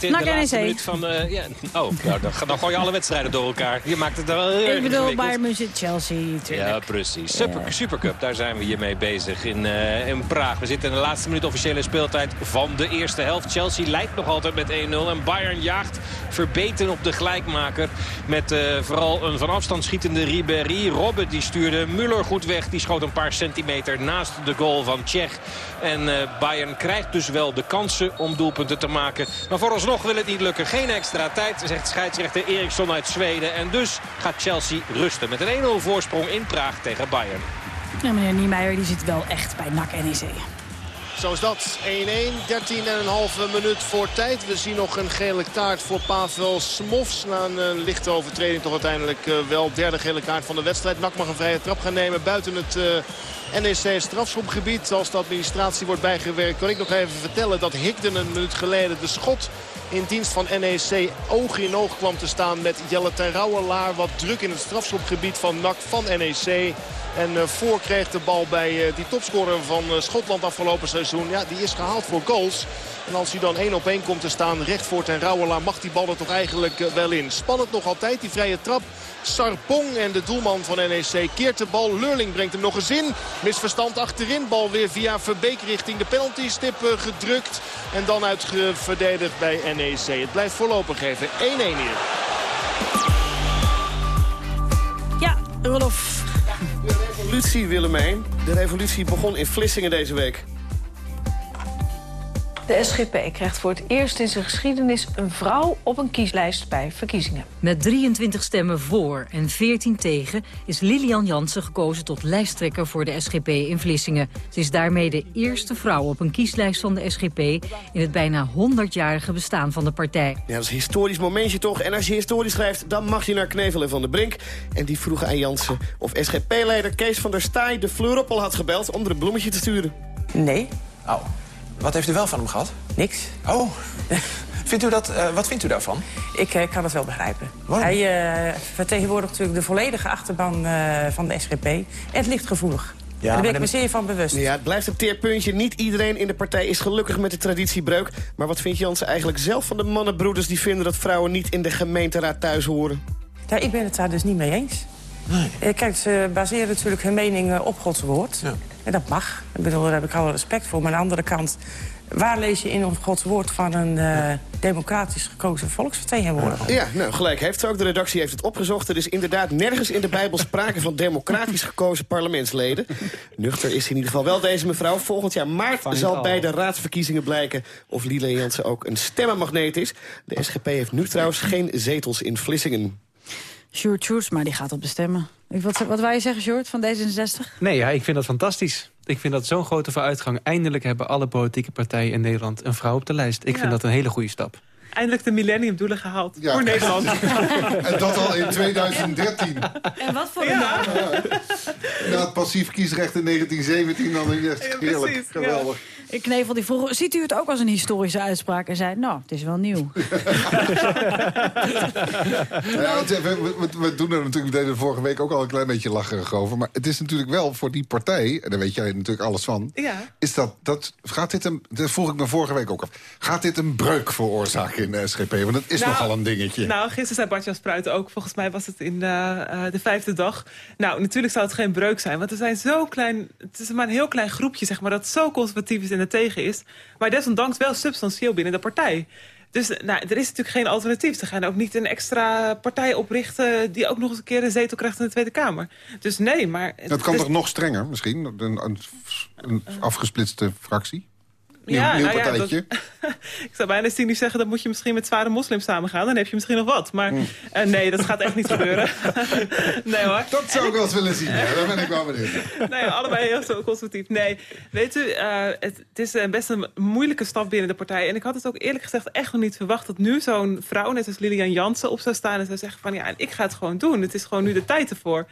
de laatste minuut van... Uh, ja, oh, nou, dan, dan gooi je alle wedstrijden door elkaar. Je maakt het wel heel Ik bedoel, Bayern München, Chelsea. Ja, precies. Super, Supercup, daar zijn we hiermee bezig in, uh, in Praag. We zitten in de laatste minuut officiële speeltijd van de eerste helft. Chelsea leidt nog altijd met 1-0. En Bayern jaagt verbeten op de gelijkmaker. Met uh, vooral een van afstand schietende Ribéry. Robben die stuurde Müller goed weg. Die schoot een paar centimeter naast de goal van Tsjech. En Bayern krijgt dus wel de kansen om doelpunten te maken. Maar vooralsnog nog wil het niet lukken. Geen extra tijd, zegt scheidsrechter Eriksson uit Zweden. En dus gaat Chelsea rusten met een 1-0 voorsprong in Praag tegen Bayern. Ja, meneer Niemeyer die zit wel echt bij NAC NEC. Zo is dat. 1-1, 13,5 minuut voor tijd. We zien nog een gele kaart voor Pavel Smofs. Na een uh, lichte overtreding toch uiteindelijk uh, wel derde gele kaart van de wedstrijd. NAC mag een vrije trap gaan nemen buiten het... Uh, NEC strafschopgebied. Als de administratie wordt bijgewerkt kan ik nog even vertellen dat Higden een minuut geleden de schot in dienst van NEC oog in oog kwam te staan met Jelle ten Rauwelaar. Wat druk in het strafschopgebied van NAC van NEC. En voor kreeg de bal bij die topscorer van Schotland afgelopen seizoen. Ja, die is gehaald voor goals. En als hij dan één op één komt te staan recht voor ten Rauwelaar... mag die bal er toch eigenlijk wel in. Spannend nog altijd, die vrije trap. Sarpong en de doelman van NEC keert de bal. Leurling brengt hem nog eens in. Misverstand achterin. Bal weer via Verbeek richting de penaltystip gedrukt. En dan uitverdedigd bij NEC. Het blijft voorlopig even 1-1 hier. Ja, Rolof. De revolutie, Willemijn. De revolutie begon in Vlissingen deze week. De SGP krijgt voor het eerst in zijn geschiedenis een vrouw op een kieslijst bij verkiezingen. Met 23 stemmen voor en 14 tegen is Lilian Jansen gekozen tot lijsttrekker voor de SGP in Vlissingen. Ze is daarmee de eerste vrouw op een kieslijst van de SGP in het bijna 100-jarige bestaan van de partij. Ja, dat is een historisch momentje toch. En als je historisch schrijft, dan mag je naar Knevel en Van der Brink. En die vroegen aan Jansen of SGP-leider Kees van der Staaij de fleur al had gebeld om er een bloemetje te sturen. Nee. Oh. Wat heeft u wel van hem gehad? Niks. Oh, vindt u dat, uh, wat vindt u daarvan? Ik uh, kan het wel begrijpen. Waarom? Hij uh, vertegenwoordigt natuurlijk de volledige achterban van de SGP. En het ligt gevoelig. Ja, Daar ben ik me zeer van bewust. Ja, het blijft een teerpuntje. Niet iedereen in de partij is gelukkig met de traditiebreuk. Maar wat vindt Jansen eigenlijk zelf van de mannenbroeders... die vinden dat vrouwen niet in de gemeenteraad thuis horen? Ja, ik ben het daar dus niet mee eens. Nee. Kijk, ze baseren natuurlijk hun mening op Gods woord. Ja. En dat mag. Ik bedoel, daar heb ik alle respect voor. Maar aan de andere kant, waar lees je in op Gods woord van een uh, democratisch gekozen volksvertegenwoordiger? Ja, nou, gelijk heeft ze ook. De redactie heeft het opgezocht. Er is inderdaad nergens in de Bijbel sprake van democratisch gekozen parlementsleden. Nuchter is in ieder geval wel deze mevrouw. Volgend jaar maart zal bij de raadsverkiezingen blijken of Lila Jansen ook een stemmenmagneet is. De SGP heeft nu trouwens geen zetels in Vlissingen. Sjoerd Sjoerds, maar die gaat op de stemmen. Wat, wat wou je zeggen, Sjoerd, van D66? Nee, ja, ik vind dat fantastisch. Ik vind dat zo'n grote vooruitgang. Eindelijk hebben alle politieke partijen in Nederland een vrouw op de lijst. Ik vind dat een hele goede stap. Eindelijk de millenniumdoelen gehaald ja. voor Nederland. en dat al in 2013. En wat voor een ja. Na het passief kiesrecht in 1917, dan is heerlijk, geweldig. Ik knevel die vroeg, ziet u het ook als een historische uitspraak? En zei, nou, het is wel nieuw. ja, we, we, doen er natuurlijk de vorige week ook al een klein beetje lacherig over. Maar het is natuurlijk wel voor die partij, en daar weet jij natuurlijk alles van... Ja. Is dat, dat, gaat dit een, dat vroeg ik me vorige week ook af. Gaat dit een breuk veroorzaken in de SGP? Want het is nou, nogal een dingetje. Nou, gisteren zei Bartjan Spruit ook. Volgens mij was het in de, uh, de vijfde dag. Nou, natuurlijk zou het geen breuk zijn. Want er zijn zo klein, het is maar een heel klein groepje, zeg maar, dat zo conservatief is en tegen is. Maar desondanks wel substantieel binnen de partij. Dus nou, er is natuurlijk geen alternatief. Ze gaan ook niet een extra partij oprichten... die ook nog eens een keer een zetel krijgt in de Tweede Kamer. Dus nee, maar... Dat kan toch nog strenger misschien? Een, een, een afgesplitste fractie? Nieuw, ja, nieuw nou partijtje. Ja, dat, ik zou bijna cynisch zeggen, dan moet je misschien met zware moslims samengaan. Dan heb je misschien nog wat. Maar Mm. uh, nee, dat gaat echt niet gebeuren. nee hoor. Dat zou ik wel eens willen zien. Ja, daar ben ik wel benieuwd. nee, allebei heel zo conservatief. Nee, weet u, uh, het, het, is uh, best een moeilijke stap binnen de partij. En ik had het ook eerlijk gezegd echt nog niet verwacht... dat nu zo'n vrouw, net als Lilian Jansen, op zou staan en zou zeggen van... ja, ik ga het gewoon doen. Het is gewoon nu de tijd ervoor.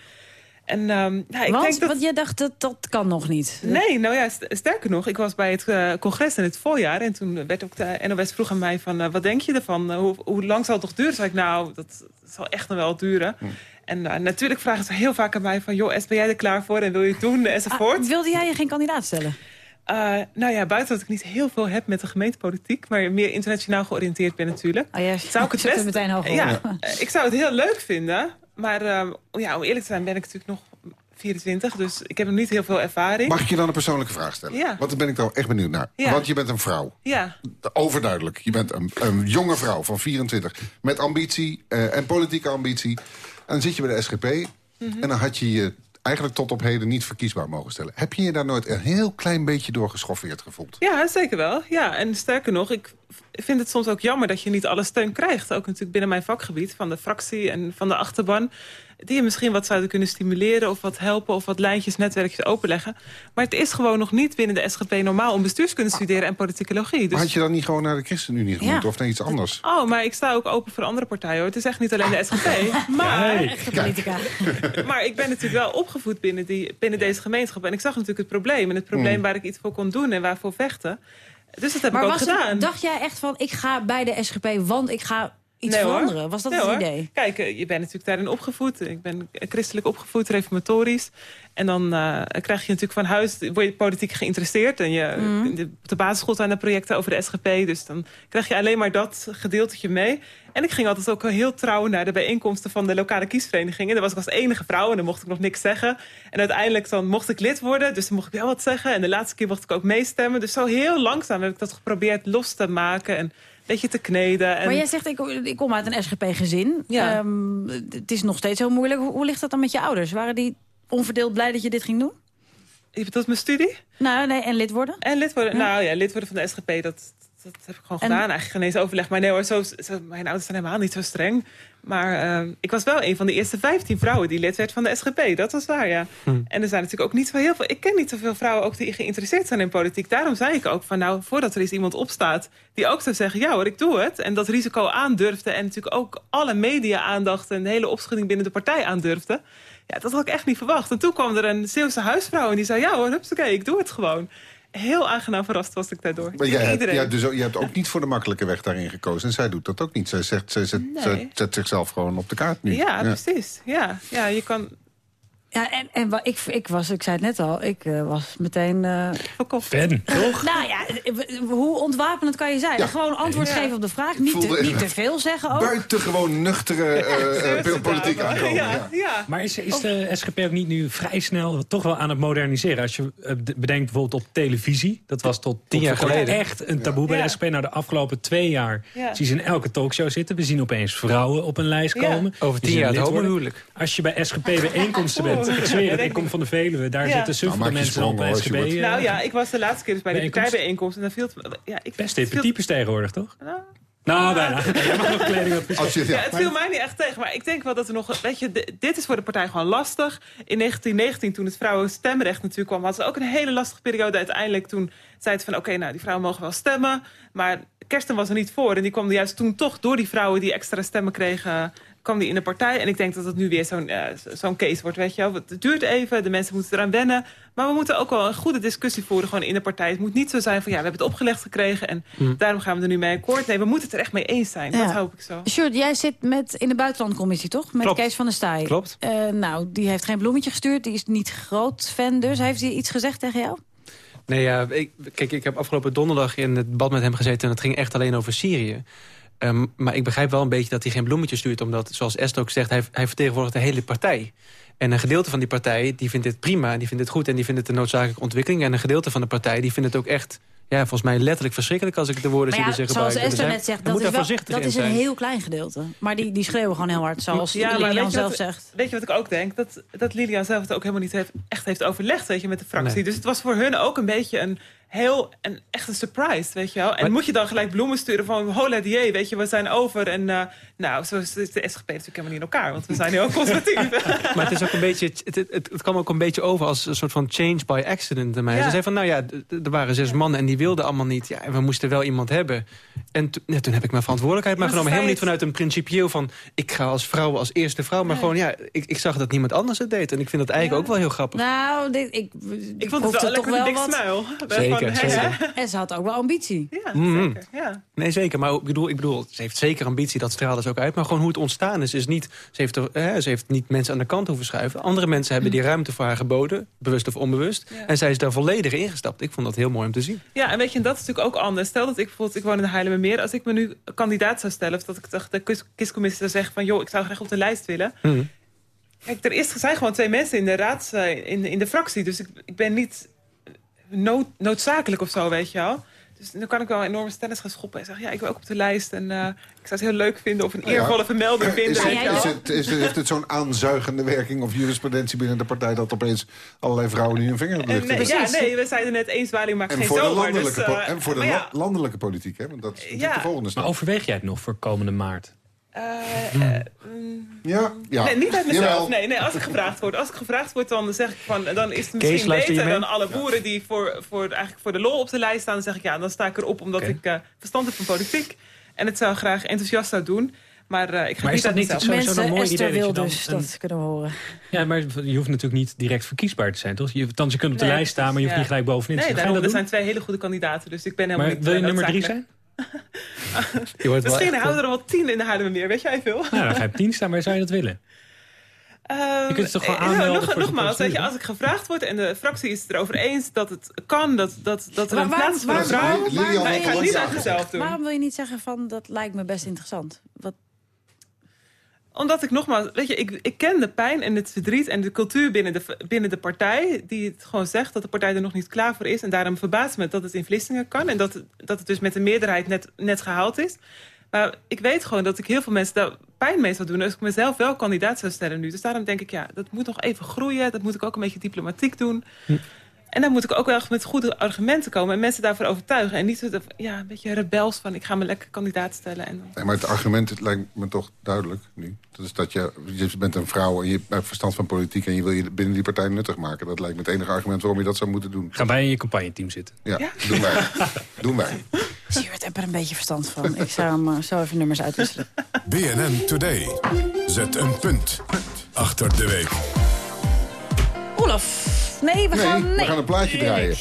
En, ehm, ja, ik want, denk dat... want je dacht, dat, dat kan nog niet. Nee, nou ja, st- sterker nog, ik was bij het eh, congres in het voorjaar... en toen werd ook de NOS vroeg aan mij van, eh, wat denk je ervan? Eh, hoe, hoe lang zal het toch duren? Toen zei ik, nou, dat, zal echt nog wel duren. En eh, natuurlijk vragen ze heel vaak aan mij van... joh, S, ben jij er klaar voor en wil je het doen enzovoort? Ah, wilde jij je geen kandidaat stellen? Eh, nou ja, buiten dat ik niet heel veel heb met de gemeentepolitiek... maar meer internationaal georiënteerd ben natuurlijk... Oh, ja, zou ik het er best... meteen hoog op. ja, Ja. ik zou het heel leuk vinden. Maar eh, ja, om eerlijk te zijn ben ik natuurlijk nog 24... dus ik heb nog niet heel veel ervaring. Mag ik je dan een persoonlijke vraag stellen? Ja. Want daar ben ik dan echt benieuwd naar. Ja. Want je bent een vrouw. Ja, Overduidelijk. Je bent een, een jonge vrouw van 24. Met ambitie eh, en politieke ambitie. En dan zit je bij de SGP. Mhm. En dan had je je eigenlijk tot op heden niet verkiesbaar mogen stellen. Heb je je daar nooit een heel klein beetje door geschoffeerd gevoeld? ja, zeker wel. Ja, en sterker nog, ik vind het soms ook jammer... dat je niet alle steun krijgt. Ook natuurlijk binnen mijn vakgebied, van de fractie en van de achterban... die je misschien wat zouden kunnen stimuleren... of wat helpen of wat lijntjes, netwerkjes openleggen. Maar het is gewoon nog niet binnen de SGP normaal... om bestuurskunde te studeren en politicologie. Dus... Maar had je dan niet gewoon naar de ChristenUnie gemoet Ja. of naar iets anders? Oh, maar ik sta ook open voor andere partijen. Hoor. Het is echt niet alleen de SGP. maar, Nee. Politica. maar ik ben natuurlijk wel opgevoed binnen, die, binnen deze gemeenschap. En ik zag natuurlijk het probleem. En het probleem Mm. waar ik iets voor kon doen en waarvoor vechten. Dus dat heb maar ik ook was gedaan. Het, dacht jij echt van, ik ga bij de SGP, want ik ga iets Nee, hoor. veranderen? Was dat Nee, het hoor. idee? Kijk, eh, je bent natuurlijk daarin opgevoed. Ik ben christelijk opgevoed, reformatorisch. En dan eh, krijg je natuurlijk van huis, word je politiek geïnteresseerd. En je, Mhm. de, op de basisschool zijn er projecten over de SGP. Dus dan krijg je alleen maar dat gedeeltetje mee. En ik ging altijd ook heel trouw naar de bijeenkomsten van de lokale kiesverenigingen. Daar was ik als enige vrouw en dan mocht ik nog niks zeggen. En uiteindelijk dan mocht ik lid worden, dus dan mocht ik wel wat zeggen. En de laatste keer mocht ik ook meestemmen. Dus zo heel langzaam heb ik dat geprobeerd los te maken en beetje te kneden. En... Maar jij zegt, ik, ik kom uit een SGP-gezin. Ja. Ehm, het is nog steeds heel moeilijk. Hoe, hoe ligt dat dan met je ouders? Waren die onverdeeld blij dat je dit ging doen? Je bedoelt mijn studie? Nou, nee, en lid worden? En lid worden, Ja. nou ja, lid worden van de SGP, dat, dat heb ik gewoon En- gedaan. Eigenlijk geen eens overleg. Maar nee hoor, zo, zo, mijn ouders zijn helemaal niet zo streng. Maar eh, ik was wel een van de eerste 15 vrouwen die lid werd van de SGP. Dat was waar, ja. Hm. En er zijn natuurlijk ook niet zo heel veel... Ik ken niet zoveel vrouwen ook die geïnteresseerd zijn in politiek. Daarom zei ik ook van nou, voordat er eens iemand opstaat... die ook zou zeggen, ja hoor, ik doe het. En dat risico aandurfde. En natuurlijk ook alle media-aandacht... en de hele opschudding binnen de partij aandurfde. Ja, dat had ik echt niet verwacht. En toen kwam er een Zeeuwse huisvrouw en die zei... ja hoor, oké, ik doe het gewoon. Heel aangenaam verrast was ik daardoor. Maar jij, hebt, Iedereen. jij, dus, ook- jij hebt ook niet voor de makkelijke weg daarin gekozen. En zij doet dat ook niet. Zij, zegt, zij, zet, Nee. zij zet zichzelf gewoon op de kaart nu. Ja, precies. Ja, ja je kan... Ja, en, en wa- ik, ik, was, ik zei het net al, ik eh, was meteen... eh Fan, toch? Nou ja, eh, hoe ontwapenend kan je zijn? Ja. Gewoon antwoord Ja. geven op de vraag. Niet te, niet te veel zeggen ook. Buitengewoon nuchtere eh, eh, politiek aankomen. Ja. Maar is, is de SGP ook niet nu vrij snel toch wel aan het moderniseren? Als je bedenkt bijvoorbeeld op televisie. Dat was tot tien jaar geleden. echt een taboe bij Ja. de SGP. Nou, de afgelopen twee jaar Ja. zie je ze in elke talkshow zitten. We zien opeens vrouwen op een lijst Ja. komen. Over Die tien jaar het homohuwelijk. Als je bij SGP bijeenkomsten bent. Ik zweer het, ik kom van de Veluwe. Daar Ja. zitten zoveel Nou, mensen op bij. Sjoerd. eh, Nou ja, ik was de laatste keer dus bij de bijeenkomst. partijbijeenkomst. En dan viel het... Ja, ik, Best hippe viel- types tegenwoordig, toch? Nou, bijna. Jij mag nog kleding op. Als je, Ja, het viel mij niet echt tegen. Maar ik denk wel dat er nog... Weet je, di- dit is voor de partij gewoon lastig. In 1919, toen het vrouwenstemrecht natuurlijk kwam... hadden ze ook een hele lastige periode. Uiteindelijk toen zei het van... oké, nou, die vrouwen mogen wel stemmen. Maar Kersten was er niet voor. En die kwam juist toen toch door die vrouwen... die extra stemmen kregen, kwam die in de partij. En ik denk dat het nu weer zo'n eh, zo'n case wordt, weet je wel. Het duurt even, de mensen moeten eraan wennen. Maar we moeten ook wel een goede discussie voeren gewoon in de partij. Het moet niet zo zijn van... ja, we hebben het opgelegd gekregen... en Hm. daarom gaan we er nu mee akkoord. Nee, we moeten het er echt mee eens zijn. Ja. Dat hoop ik zo. Sjoerd, jij zit met, in de buitenlandcommissie, toch? Met Klopt. Kees van der Staaij. Klopt. Eh, nou, die heeft geen bloemetje gestuurd. Die is niet groot fan dus. Heeft hij iets gezegd tegen jou? Nee, ja, ik, kijk, ik heb afgelopen donderdag in het bad met hem gezeten... en het ging echt alleen over Syrië. Ehm, maar ik begrijp wel een beetje dat hij geen bloemetje stuurt... omdat, zoals Esther ook zegt, hij, hij vertegenwoordigt de hele partij. En een gedeelte van die partij die vindt dit prima, die vindt het goed... en die vindt het een noodzakelijke ontwikkeling. En een gedeelte van de partij die vindt het ook echt... ja, volgens mij letterlijk verschrikkelijk als ik de woorden Maar zie ja, zeggen. zoals. Esther net zegt, dat is, wel, dat een zijn. heel klein gedeelte. Maar die, die schreeuwen gewoon heel hard, zoals Ja, Lilian zelf wat, zegt. weet je wat ik ook denk? Dat, dat Lilian zelf het ook helemaal niet heeft, echt heeft overlegd weet je, met de fractie. Nee. Dus het was voor hun ook een beetje een heel een, echt een surprise, weet je wel. En moet je dan gelijk bloemen sturen van... hola die, weet je, we zijn over. En uh, nou, zo is de SGP natuurlijk helemaal niet in elkaar. Want we zijn heel conservatief. maar het, is ook een beetje, het, het, het, kwam ook een beetje over als een soort van change by accident. Mij. Ja. Ze zei van, nou ja, er waren zes mannen en die wilden allemaal niet. Ja, en we moesten wel iemand hebben. En ja, toen heb ik mijn verantwoordelijkheid maar genomen. Helemaal niet vanuit een principieel van... ik ga als vrouw, als eerste vrouw. Maar gewoon, ja, ik, ik zag dat niemand anders het deed. En ik vind dat eigenlijk ook wel heel grappig. Nou, dit, ik, ik vond het wel lekker toch wel dik wat... smuil. Zeker, zeker. En ze had ook wel ambitie. Ja, mm zeker. Ja. Nee, zeker. Maar ik bedoel, ik bedoel, ze heeft zeker ambitie. Dat straalde ze ook uit. Maar gewoon hoe het ontstaan is, is niet... Ze heeft, er, hè, ze heeft niet mensen aan de kant hoeven schuiven. Andere mensen hebben die ruimte voor haar geboden. Bewust of onbewust. En zij is daar volledig ingestapt. Ik vond dat heel mooi om te zien. Ja, en weet je, en dat is natuurlijk ook anders. Stel dat ik bijvoorbeeld, ik woon in de Heilemermeer. Als ik me nu kandidaat zou stellen... of dat ik de kiescommissie zou zeggen van... joh, ik zou graag op de lijst willen... Mm. Kijk, er is, zijn gewoon twee mensen in de, raads, in, in de fractie. Dus ik, ik ben niet nood, noodzakelijk of zo, weet je wel. Dus dan kan ik wel enorme stennis gaan schoppen en zeggen... ja, ik wil ook op de lijst en uh, ik zou het heel leuk vinden... of een eervolle vermelding vinden. Is, het, is, het, is het, heeft het zo'n aanzuigende werking of jurisprudentie binnen de partij... dat opeens allerlei vrouwen die hun vinger in de nee, Ja, nee, we zeiden net eens waar maakt geen voor zomer. De landelijke dus, uh, en voor de ja. landelijke politiek, hè? Want dat is ja. de volgende stap. Maar overweeg jij het nog voor komende maart? Uh, uh, ja, ja. Nee, niet uit mezelf. Nee, nee, als ik gevraagd word. Als ik gevraagd word, dan zeg ik van, dan is het misschien Kees, beter dan alle boeren die voor, voor, eigenlijk voor de lol op de lijst staan. Dan zeg ik ja, dan sta ik erop omdat okay. ik uh, verstand heb van politiek. En het zou graag enthousiast zou doen. Maar uh, ik ga maar niet is dat niet mezelf. zo, Mensen, zo'n mooi idee wil dat dus, dat kunnen we horen. Ja, maar je hoeft natuurlijk niet direct verkiesbaar te zijn, toch? Je, je kunt op de nee, lijst staan, maar je hoeft ja. niet gelijk bovenin te nee, staan. Daarom, er zijn twee hele goede kandidaten, dus ik ben helemaal maar niet wil je nummer drie zijn? Misschien houden er wel tien in de Haarlemmermeer, weet jij veel? Nou, dan ga je op tien staan, maar zou je dat willen? Um, je kunt het toch gewoon ja, aanmelden nog, voor Nogmaals, weet je, als ik gevraagd word en de fractie is het erover eens dat het kan, dat, dat, dat er Maar een waarom- plaats voor een waarom- vrouw... waarom- Maar ik ga het niet uit mezelf doen. Waarom wil je niet zeggen van, dat lijkt me best interessant? Wat, Omdat ik nogmaals, weet je, ik, ik ken de pijn en het verdriet en de cultuur binnen de, binnen de partij... die het gewoon zegt dat de partij er nog niet klaar voor is. En daarom verbaast me dat het in Vlissingen kan... en dat, dat het dus met de meerderheid net, net gehaald is. Maar ik weet gewoon dat ik heel veel mensen daar pijn mee zou doen... als ik mezelf wel kandidaat zou stellen nu. Dus daarom denk ik, ja, dat moet nog even groeien. Dat moet ik ook een beetje diplomatiek doen. En dan moet ik ook wel echt met goede argumenten komen... en mensen daarvoor overtuigen. En niet ja, een beetje rebels van... ik ga me lekker kandidaat stellen. En, Nee, maar het argument het lijkt me toch duidelijk nu. Dat is dat je, je bent een vrouw en je hebt verstand van politiek... en je wil je binnen die partij nuttig maken. Dat lijkt me het enige argument waarom je dat zou moeten doen. Ga bij in je campagneteam zitten. Ja, doen wij. doen wij. Siewert heb er een beetje verstand van. Ik zou hem eh, zo even nummers uitwisselen. BNN Today. Zet een punt achter de week. Olaf. Nee, we gaan... Nee, we gaan een plaatje draaien.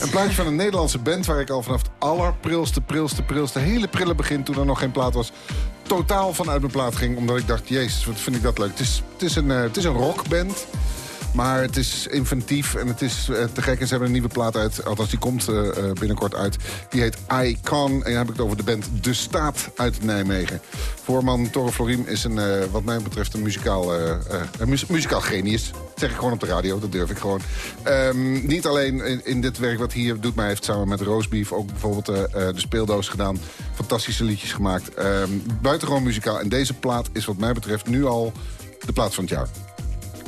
Een plaatje van een Nederlandse band... waar ik al vanaf het allerprilste, prilste, prilste... hele prille begin, toen er nog geen plaat was... totaal vanuit mijn plaat ging. Omdat ik dacht, jezus, wat vind ik dat leuk. Het is, het is, een, eh, het is een rockband... Maar het is inventief en het is eh, te gek. En ze hebben een nieuwe plaat uit, althans die komt eh, eh, binnenkort uit. Die heet Icon. En dan heb ik het over de band De Staat uit Nijmegen. Voorman Torre Florim is een, wat mij betreft een muzikaal, een mu- muzikaal genius. Dat zeg ik gewoon op de radio, dat durf ik gewoon. Ehm, niet alleen in, dit werk wat hij hier doet, maar hij heeft samen met Roastbeef ook bijvoorbeeld de speeldoos gedaan. Fantastische liedjes gemaakt. Ehm buitengewoon muzikaal. En deze plaat is wat mij betreft nu al de plaat van het jaar.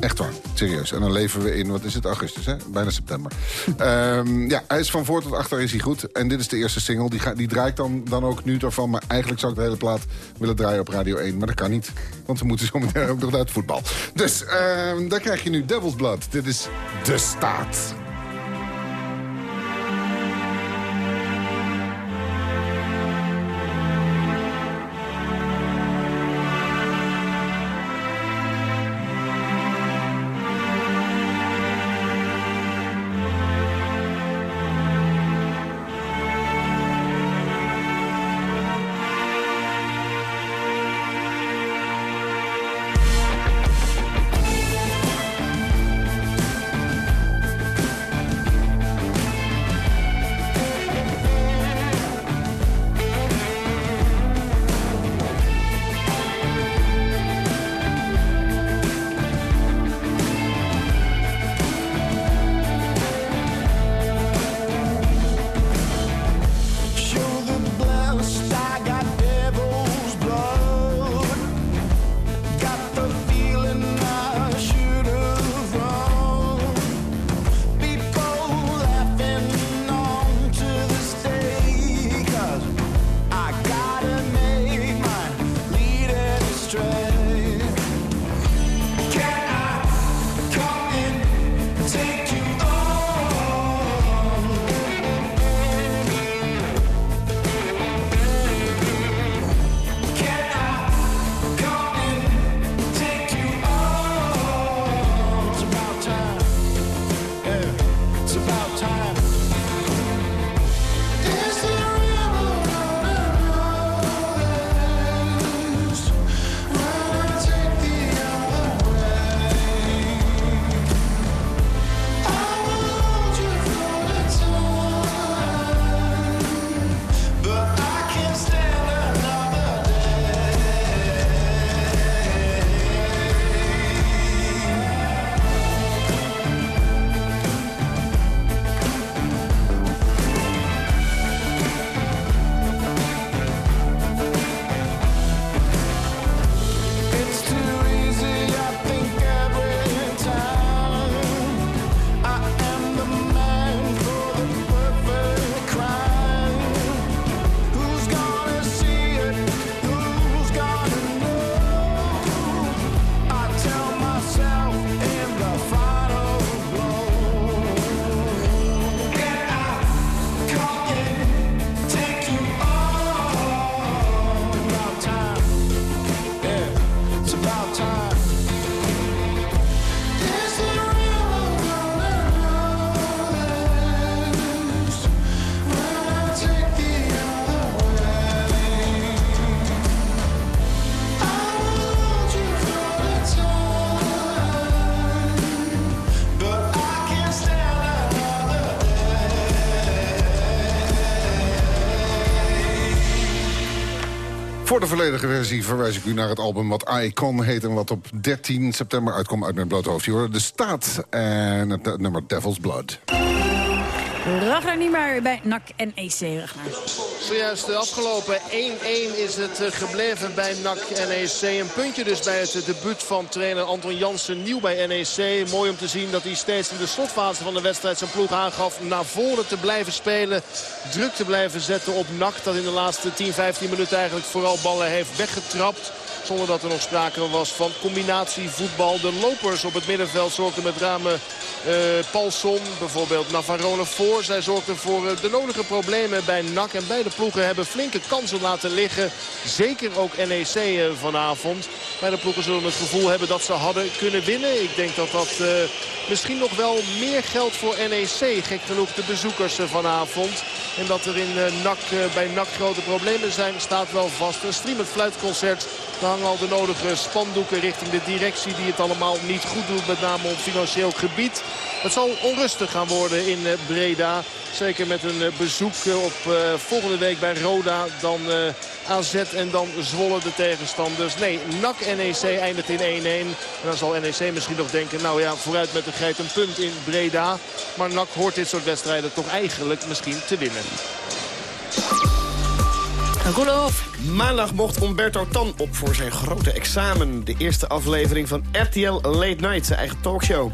Echt waar, serieus. En dan leven we in, wat is het, augustus, hè? Bijna september. Ehm, ja, hij is van voor tot achter is hij goed. En dit is de eerste single. Die, ga, die draai ik dan, dan ook nu daarvan. Maar eigenlijk zou ik de hele plaat willen draaien op Radio 1. Maar dat kan niet. Want we moeten zo meteen ook nog naar het voetbal. Dus ehm daar krijg je nu Devil's Blood. Dit is De Staat. Volledige versie verwijs ik u naar het album wat Icon heet... en wat op 13 september uitkomt uit mijn blote hoofd. Je de staat en het nummer Devil's Blood. Ragnar niet meer bij NAC en EC. Ragnar. Zojuist afgelopen 1-1 is het eh, gebleven bij NAC NEC. Een puntje dus bij het debuut van trainer Anton Jansen nieuw bij NEC. Mooi om te zien dat hij steeds in de slotfase van de wedstrijd zijn ploeg aangaf naar voren te blijven spelen. Druk te blijven zetten op NAC dat in de laatste 10, 15 minuten eigenlijk vooral ballen heeft weggetrapt. Zonder dat er nog sprake was van combinatie voetbal. De lopers op het middenveld zorgden met name uh, Paulson, bijvoorbeeld Navarone voor. Zij zorgden voor uh, de nodige problemen bij NAC. En beide ploegen hebben flinke kansen laten liggen. Zeker ook NEC uh, vanavond. Beide ploegen zullen het gevoel hebben dat ze hadden kunnen winnen. Ik denk dat dat misschien nog wel meer geldt voor NEC. Gek genoeg de bezoekers vanavond. En dat er in NAC, bij NAC grote problemen zijn staat wel vast. Een streamend fluitconcert daar hangen al de nodige spandoeken richting de directie die het allemaal niet goed doet. Met name op financieel gebied. Het zal onrustig gaan worden in eh, Breda. Zeker met een eh, bezoek eh, op volgende week bij Roda. Dan AZ en dan Zwolle de tegenstanders. Nee, NAC NEC eindigt in 1-1. En dan zal NEC misschien nog denken, nou ja, vooruit met een geit een punt in Breda. Maar NAC hoort dit soort wedstrijden toch eigenlijk misschien te winnen. Roelof. Maandag mocht Umberto Tan op voor zijn grote examen. De eerste aflevering van RTL Late Night, zijn eigen talkshow.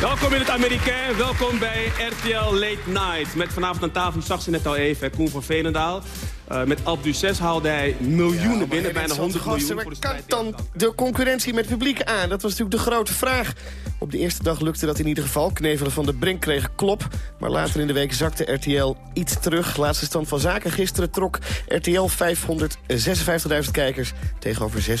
Welkom in het Amerikaan, welkom bij RTL Late Night. Met vanavond aan tafel, zag ze net al even, Koen van Veenendaal. Uh, met Alpe 6 haalde hij miljoenen ja, binnen, bijna 100 miljoen. Voor de kan dan de concurrentie met publiek aan? Dat was natuurlijk de grote vraag. Op de eerste dag lukte dat in ieder geval. Knevelen van de Brink kreeg klop. Maar later in de week zakte RTL iets terug. Laatste stand van zaken gisteren trok RTL 556.000 kijkers... tegenover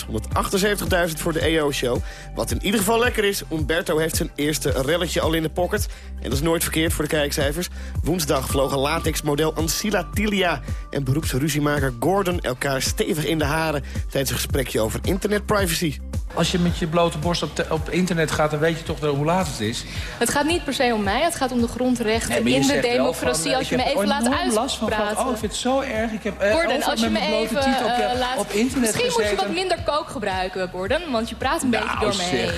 678.000 voor de EO-show. Wat in ieder geval lekker is, Umberto heeft zijn eerste relletje al in de pocket. En dat is nooit verkeerd voor de kijkcijfers. Woensdag vlogen latex-model Ancilla Tilia en beroepsruziemaker Gordon... elkaar stevig in de haren tijdens een gesprekje over internetprivacy. Als je met je blote borst op, op internet gaat, dan weet je toch wel hoe laat het is. Het gaat niet per se om mij, het gaat om de grondrechten in de democratie. Van, als je me even laat uitpraten. oh, ik vind het zo erg. Ik heb uh, Gordon, als je me even op, laat... op internet Misschien gezeten. moet je wat minder kook gebruiken, Gordon, want je praat een nou, beetje door me heen.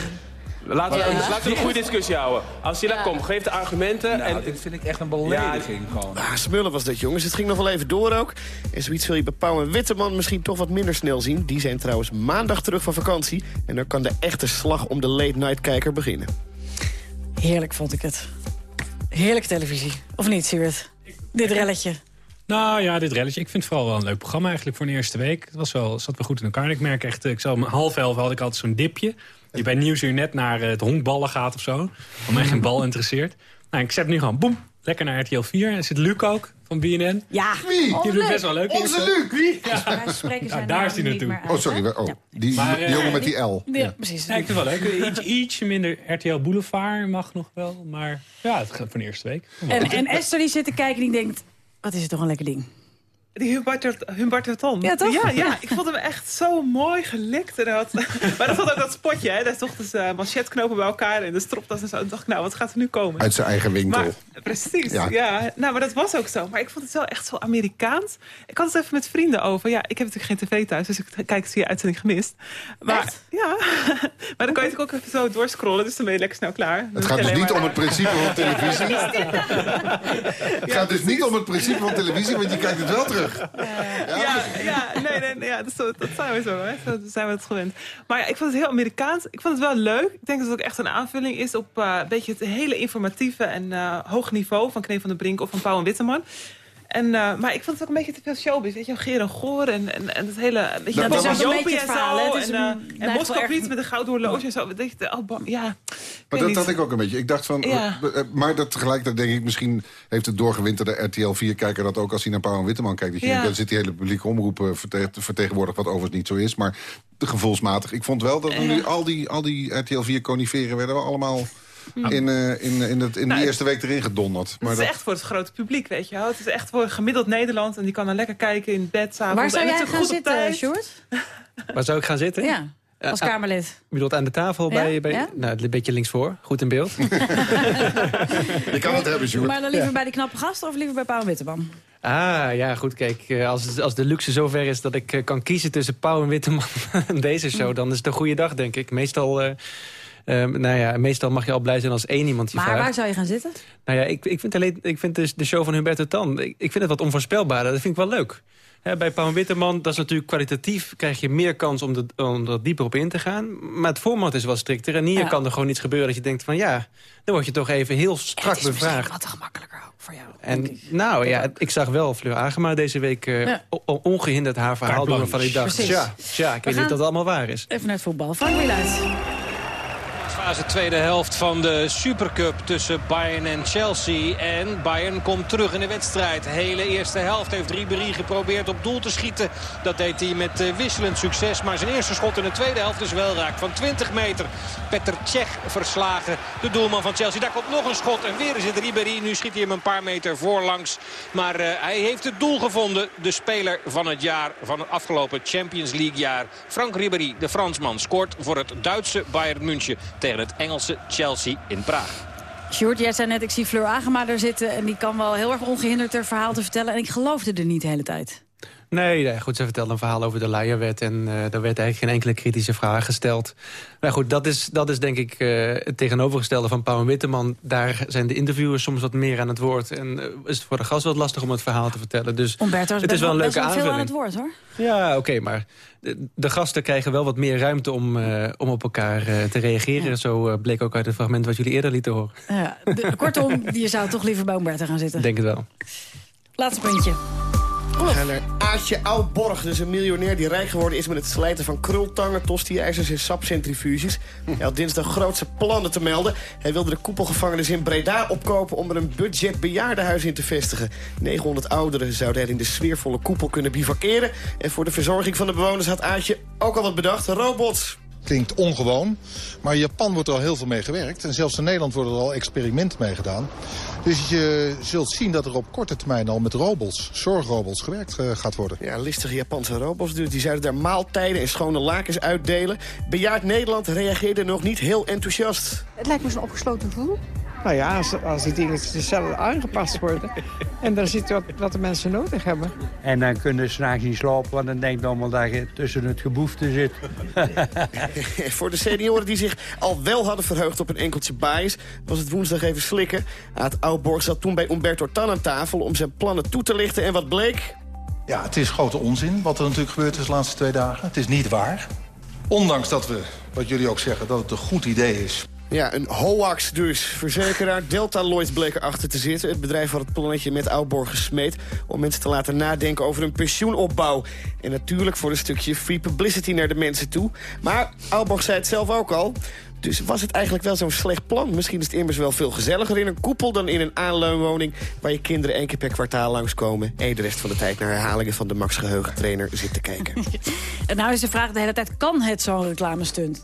Laten we, ja. laten we een goede discussie houden. Als je daar komt, geef de argumenten. Nou, en... dit vind ik echt een belediging ja, gewoon. Ah, smullen was dat, jongens. Het ging nog wel even door ook. En zoiets wil je bij Pauw en Witteman misschien toch wat minder snel zien. Die zijn trouwens maandag terug van vakantie. En dan kan de echte slag om de late-night-kijker beginnen. Heerlijk vond ik het. Heerlijke televisie. Of niet, Siewert? Dit relletje. Nou ja, dit relletje. Ik vind het vooral wel een leuk programma eigenlijk voor een eerste week. Het was wel, zat wel goed in elkaar. Ik merk echt, ik zal om half elf had ik altijd zo'n dipje. Die bij Nieuwsuur net naar het honkballen gaat of zo. Om mij geen bal interesseert. Nou, ik zet nu gewoon, boem, lekker naar RTL 4. En er zit Luc ook, van BNN. Ja. Wie? Oh, die doet best wel leuk. Onze Luc. Wie? Ja. Nou, daar is hij naartoe. Oh, sorry. Oh, die maar, jongen met die L. Ja, ja. precies. Ja, ik vind het wel leuk. Iets, ietsje minder RTL Boulevard mag nog wel. Maar ja, het gaat voor de eerste week. En, en Esther die zit te kijken en die denkt... wat is het toch een lekker ding. Die Humberto Ton. Ja, toch? Ja, ja, ik vond hem echt zo mooi gelikt. En had, maar dat vond ook dat spotje, hè. Daar toch dus uh, manchetknopen bij elkaar en de stropdas en zo. En dacht ik, nou, wat gaat er nu komen? Uit zijn eigen winkel. Maar, precies, ja. ja. Nou, maar dat was ook zo. Maar ik vond het wel echt zo Amerikaans. Ik had het even met vrienden over. Ja, ik heb natuurlijk geen tv thuis, dus ik kijk het via uitzending gemist. Maar echt? ja, maar dan kan je natuurlijk ook even zo doorscrollen. Dus dan ben je lekker snel klaar. Het gaat dus niet om het principe van televisie. het gaat dus niet om het principe van televisie, want je kijkt het wel terug. Ja, ja, ja, nee, nee, nee ja, dat, dat zijn we zo, hè. Zo zijn we het gewend. Maar ja, ik vond het heel Amerikaans. Ik vond het wel leuk. Ik denk dat het ook echt een aanvulling is op uh, een beetje het hele informatieve en uh, hoog niveau van Knee van der Brink of van Pauw en Witteman. En, uh, maar ik vond het ook een beetje te veel showbiz. Weet je, Geer en Goor en, en, en het hele... Weet je, dat, dat is een beetje het verhaal. En, het is een, en Moskou erg... met een gouden horloge en zo. Dat je, oh, ja, maar dat had ik ook een beetje. Ik dacht van... Ja. Uh, maar dat tegelijkertijd denk ik... misschien heeft de doorgewinterde RTL 4-kijker dat ook... als hij naar Pauw en Witteman kijkt. Dat je Ja. denkt, dan zit die hele publieke omroep uh, verte vertegenwoordigd... wat overigens niet zo is. Maar de gevoelsmatig. Ik vond wel dat nu al die, al die RTL 4-coniferen... werden we allemaal... In, uh, in, in, het, in Nou, de eerste week erin gedonderd. Maar het dat, is echt voor het grote publiek, weet je wel. Het is echt voor gemiddeld Nederland. En die kan dan lekker kijken in bed, s'avonds. Waar zou jij gaan goed zitten. Sjoerd? Waar zou ik gaan zitten? Ja. als Kamerlid? Je bedoelt aan de tafel bij... bij ja? Nou, een beetje linksvoor. Goed in beeld. Je kan het hebben, Sjoerd. Maar dan liever bij die knappe gasten of liever bij Paul Witteman? Ah, ja, goed, kijk. eh, Als, als de luxe zover is dat ik eh, kan kiezen tussen Pauw en Witteman en deze show... dan is het een goede dag, denk ik. Meestal... eh, eh, nou ja, meestal mag je al blij zijn als één iemand je Maar vraagt. waar zou je gaan zitten? Nou ja, ik, ik vind, alleen, ik vind dus de show van Humberto Tan... Ik, ik vind het wat onvoorspelbaarder. Dat vind ik wel leuk. Hè, bij Paul Witteman, dat is natuurlijk kwalitatief... krijg je meer kans om, de, om er dieper op in te gaan. Maar het format is wel strikter. En hier Ja. kan er gewoon iets gebeuren dat je denkt van... ja, dan word je toch even heel strak bevraagd. wat gemakkelijker voor jou. En nou ja, ik zag wel Fleur Agema deze week eh, Ja. ongehinderd haar verhaal doen... waarvan ik dacht, Precies. ja, tja, ik We weet niet of dat allemaal waar is. Even naar het voetbal. Frank Wieluid. Fase tweede helft van de Supercup tussen Bayern en Chelsea. En Bayern komt terug in de wedstrijd. Hele eerste helft heeft Ribéry geprobeerd op doel te schieten. Dat deed hij met eh, wisselend succes. Maar zijn eerste schot in de tweede helft is wel raak. Van 20 meter. Petr Cech verslagen. De doelman van Chelsea. Daar komt nog een schot. En weer is het Ribéry. Nu schiet hij hem een paar meter voorlangs. Maar eh, hij heeft het doel gevonden. De speler van het jaar. Van het afgelopen Champions League jaar. Frank Ribéry, de Fransman, scoort voor het Duitse Bayern München. Tegen het Engelse Chelsea in Praag. Sjoerd, jij zei net, ik zie Fleur Agema er zitten... en die kan wel heel erg ongehinderd haar verhaal te vertellen... en ik geloofde er niet de hele tijd. Nee, nee, goed, ze vertelde een verhaal over de Leierwet... en eh daar werd eigenlijk geen enkele kritische vraag gesteld. Maar goed, dat is, dat is denk ik eh, het tegenovergestelde van Pauw en Witteman. Daar zijn de interviewers soms wat meer aan het woord... en eh, is het voor de gast wat lastig om het verhaal te vertellen. Dus Umberto het is wel een leuke wel veel aan aanvulling. het woord, hoor. Ja, oké, maar de, de gasten krijgen wel wat meer ruimte om, om op elkaar te reageren. Zo bleek ook uit het fragment wat jullie eerder lieten horen. Ja, de- kortom, je zou toch liever bij Umberto gaan zitten. Denk het wel. Laatste puntje. Naar Aatje Oudborg. Dus een miljonair die rijk geworden is met het slijten van krultangen, tosti-ijzers en sapcentrifuges. Hij had dinsdag grootse plannen te melden. Hij wilde de koepelgevangenis in Breda opkopen om er een budget bejaardenhuis in te vestigen. 900 ouderen zouden er in de sfeervolle koepel kunnen bivakeren. En voor de verzorging van de bewoners had Aatje ook al wat bedacht. Robots. Klinkt ongewoon, maar in Japan wordt er al heel veel mee gewerkt. En zelfs in Nederland worden er al experimenten mee gedaan. Dus je zult zien dat er op korte termijn al met robots, zorgrobots, gewerkt eh, gaat worden. Ja, listige Japanse robots dus. Die zouden daar maaltijden en schone lakens uitdelen. Bejaard Nederland reageerde nog niet heel enthousiast. Het lijkt me zo'n opgesloten gevoel. Nou ja, als, als die dingen zelf aangepast worden. en dan ziet wat, wat de mensen nodig hebben. En dan kunnen ze s'nachts niet slapen, want dan denk je allemaal dat je tussen het geboefte zit. Voor de senioren die zich al wel hadden verheugd op een enkeltje bias... was het woensdag even slikken. Aad Oudborg zat toen bij Umberto Tan aan tafel... om zijn plannen toe te lichten. En wat bleek? Ja, het is grote onzin wat er natuurlijk gebeurd is de laatste twee dagen. Het is niet waar. Ondanks dat we, wat jullie ook zeggen, dat het een goed idee is. Ja, een hoax dus. Verzekeraar Delta Lloyd bleek erachter te zitten. Het bedrijf had het plannetje met Oudborg gesmeed... om mensen te laten nadenken over een pensioenopbouw. En natuurlijk voor een stukje free publicity naar de mensen toe. Maar Oudborg zei het zelf ook al... Dus was het eigenlijk wel zo'n slecht plan? Misschien is het immers wel veel gezelliger in een koepel... dan in een aanleunwoning waar je kinderen één keer per kwartaal langskomen... en de rest van de tijd naar herhalingen van de Max Geheugentrainer zit te kijken. En nou is de vraag de hele tijd, kan het zo'n reclamestunt?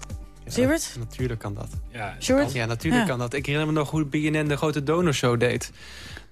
Siebert? Natuurlijk kan dat. Ja? Ja, natuurlijk Ja. kan dat. Ik herinner me nog hoe BNN de grote donorshow deed.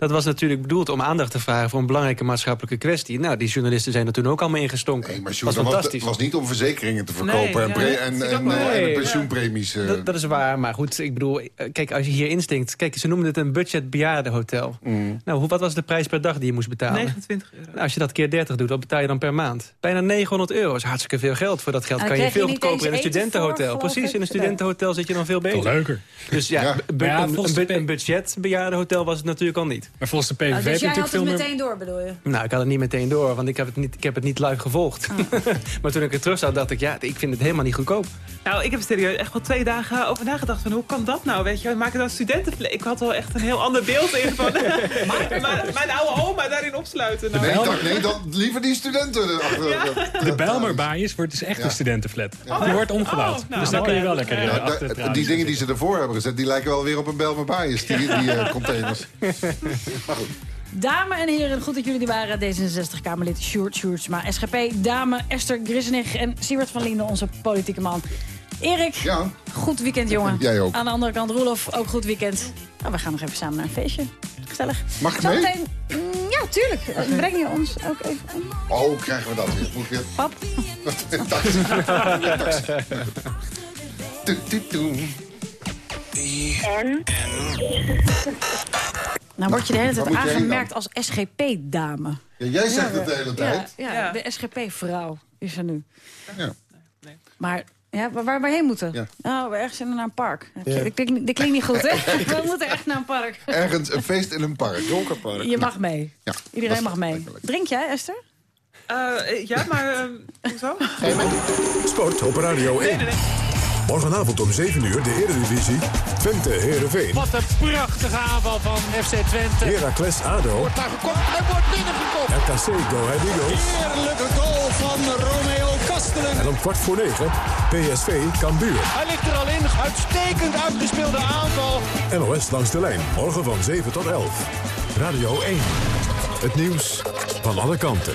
Dat was natuurlijk bedoeld om aandacht te vragen voor een belangrijke maatschappelijke kwestie. Nou, die journalisten zijn er toen ook allemaal ingestonken. Nee, Maar was fantastisch. was niet om verzekeringen te verkopen Nee, en, ja, en, en, eh, en Nee, de pensioenpremies. eh. Dat, dat is waar, maar goed, ik bedoel, eh, kijk, als je hier instinkt... Kijk, ze noemden het een budget bejaardenhotel. Mm. Nou, wat was de prijs per dag die je moest betalen? 29 euro. Nou, als je dat keer 30 doet, wat betaal je dan per maand? Bijna 900 euro is hartstikke veel geld. Voor dat geld En kan je veel goedkoper in een studentenhotel. Precies, in een studentenhotel zit je dan veel beter. Veel leuker. Dus ja, Ja. bu- Maar ja, een, een, een budget bejaardenhotel was het natuurlijk al niet. Maar volgens de PVV dus heb je jij had natuurlijk het veel meer... meteen door, bedoel je? Nou, ik had het niet meteen door, want ik heb het niet, ik heb het niet live gevolgd. maar toen ik er terug zat, dacht ik, ja, ik vind het helemaal niet goedkoop. Nou, ik heb er serieus echt wel twee dagen over nagedacht van hoe kan dat nou, weet je? We maken dan studentenvlees. Ik had wel echt een heel ander beeld in van maar, mijn oude oma daarin opsluiten. Nou. Nee, dat, nee dat, liever die studenten. Achter, De Bijlmerbaaiers wordt dus echt Ja. een studentenflat. Die wordt omgebouwd. nou, dus daar kun je wel lekker Ja, het raam die dingen die ze ervoor hebben gezet, die lijken wel weer op een Belmer Bias, die, die eh, containers. Maar goed. Dames en heren, goed dat jullie er waren. D66-Kamerlid Sjoerd Sjoerdsma, SGP, dame Esther Grisnig en Siebert van Linden, onze politieke man. Erik, Ja. goed weekend, jongen. Jij ook. Aan de andere kant, Roelof, ook goed weekend. Nou, we gaan nog even samen naar een feestje. Gezellig. Mag ik mee? Zometeen, mm, ja, tuurlijk. Breng je ons ook even? Oh, krijgen we dat weer. Moet je... Pap? En? Nou word je de hele tijd aangemerkt als SGP-dame. Ja, jij zegt het de hele tijd. Ja, ja, de SGP-vrouw is er nu. Ja. Maar ja, waar, waar we heen moeten? Ja. Nou, we ergens naar een park. Ja. Dat, klinkt, niet goed, hè? we moeten echt naar een park. Ergens een feest in een park. Donker park. Je mag mee. Ja, Iedereen mag mee. Drink jij, Esther? Uh, ja, maar uh, hoezo? Sport op Radio 1. Nee, nee, nee. Morgenavond om 7 uur de Eredivisie. Twente Heerenveen. Wat een prachtige aanval van FC Twente. Heracles ADO. Wordt daar gekopt. Hij wordt binnengekopt. RKC Go Ahead Eagles. Heerlijke goal van Romeo Kastelen. En om kwart voor 9 PSV Cambuur. Hij ligt er al in. Uitstekend uitgespeelde aanval. NOS langs de lijn. Morgen van 7 tot 11. Radio 1. Het nieuws van alle kanten.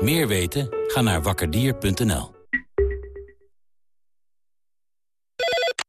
Meer weten? Ga naar wakkerdier.nl.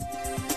Thank you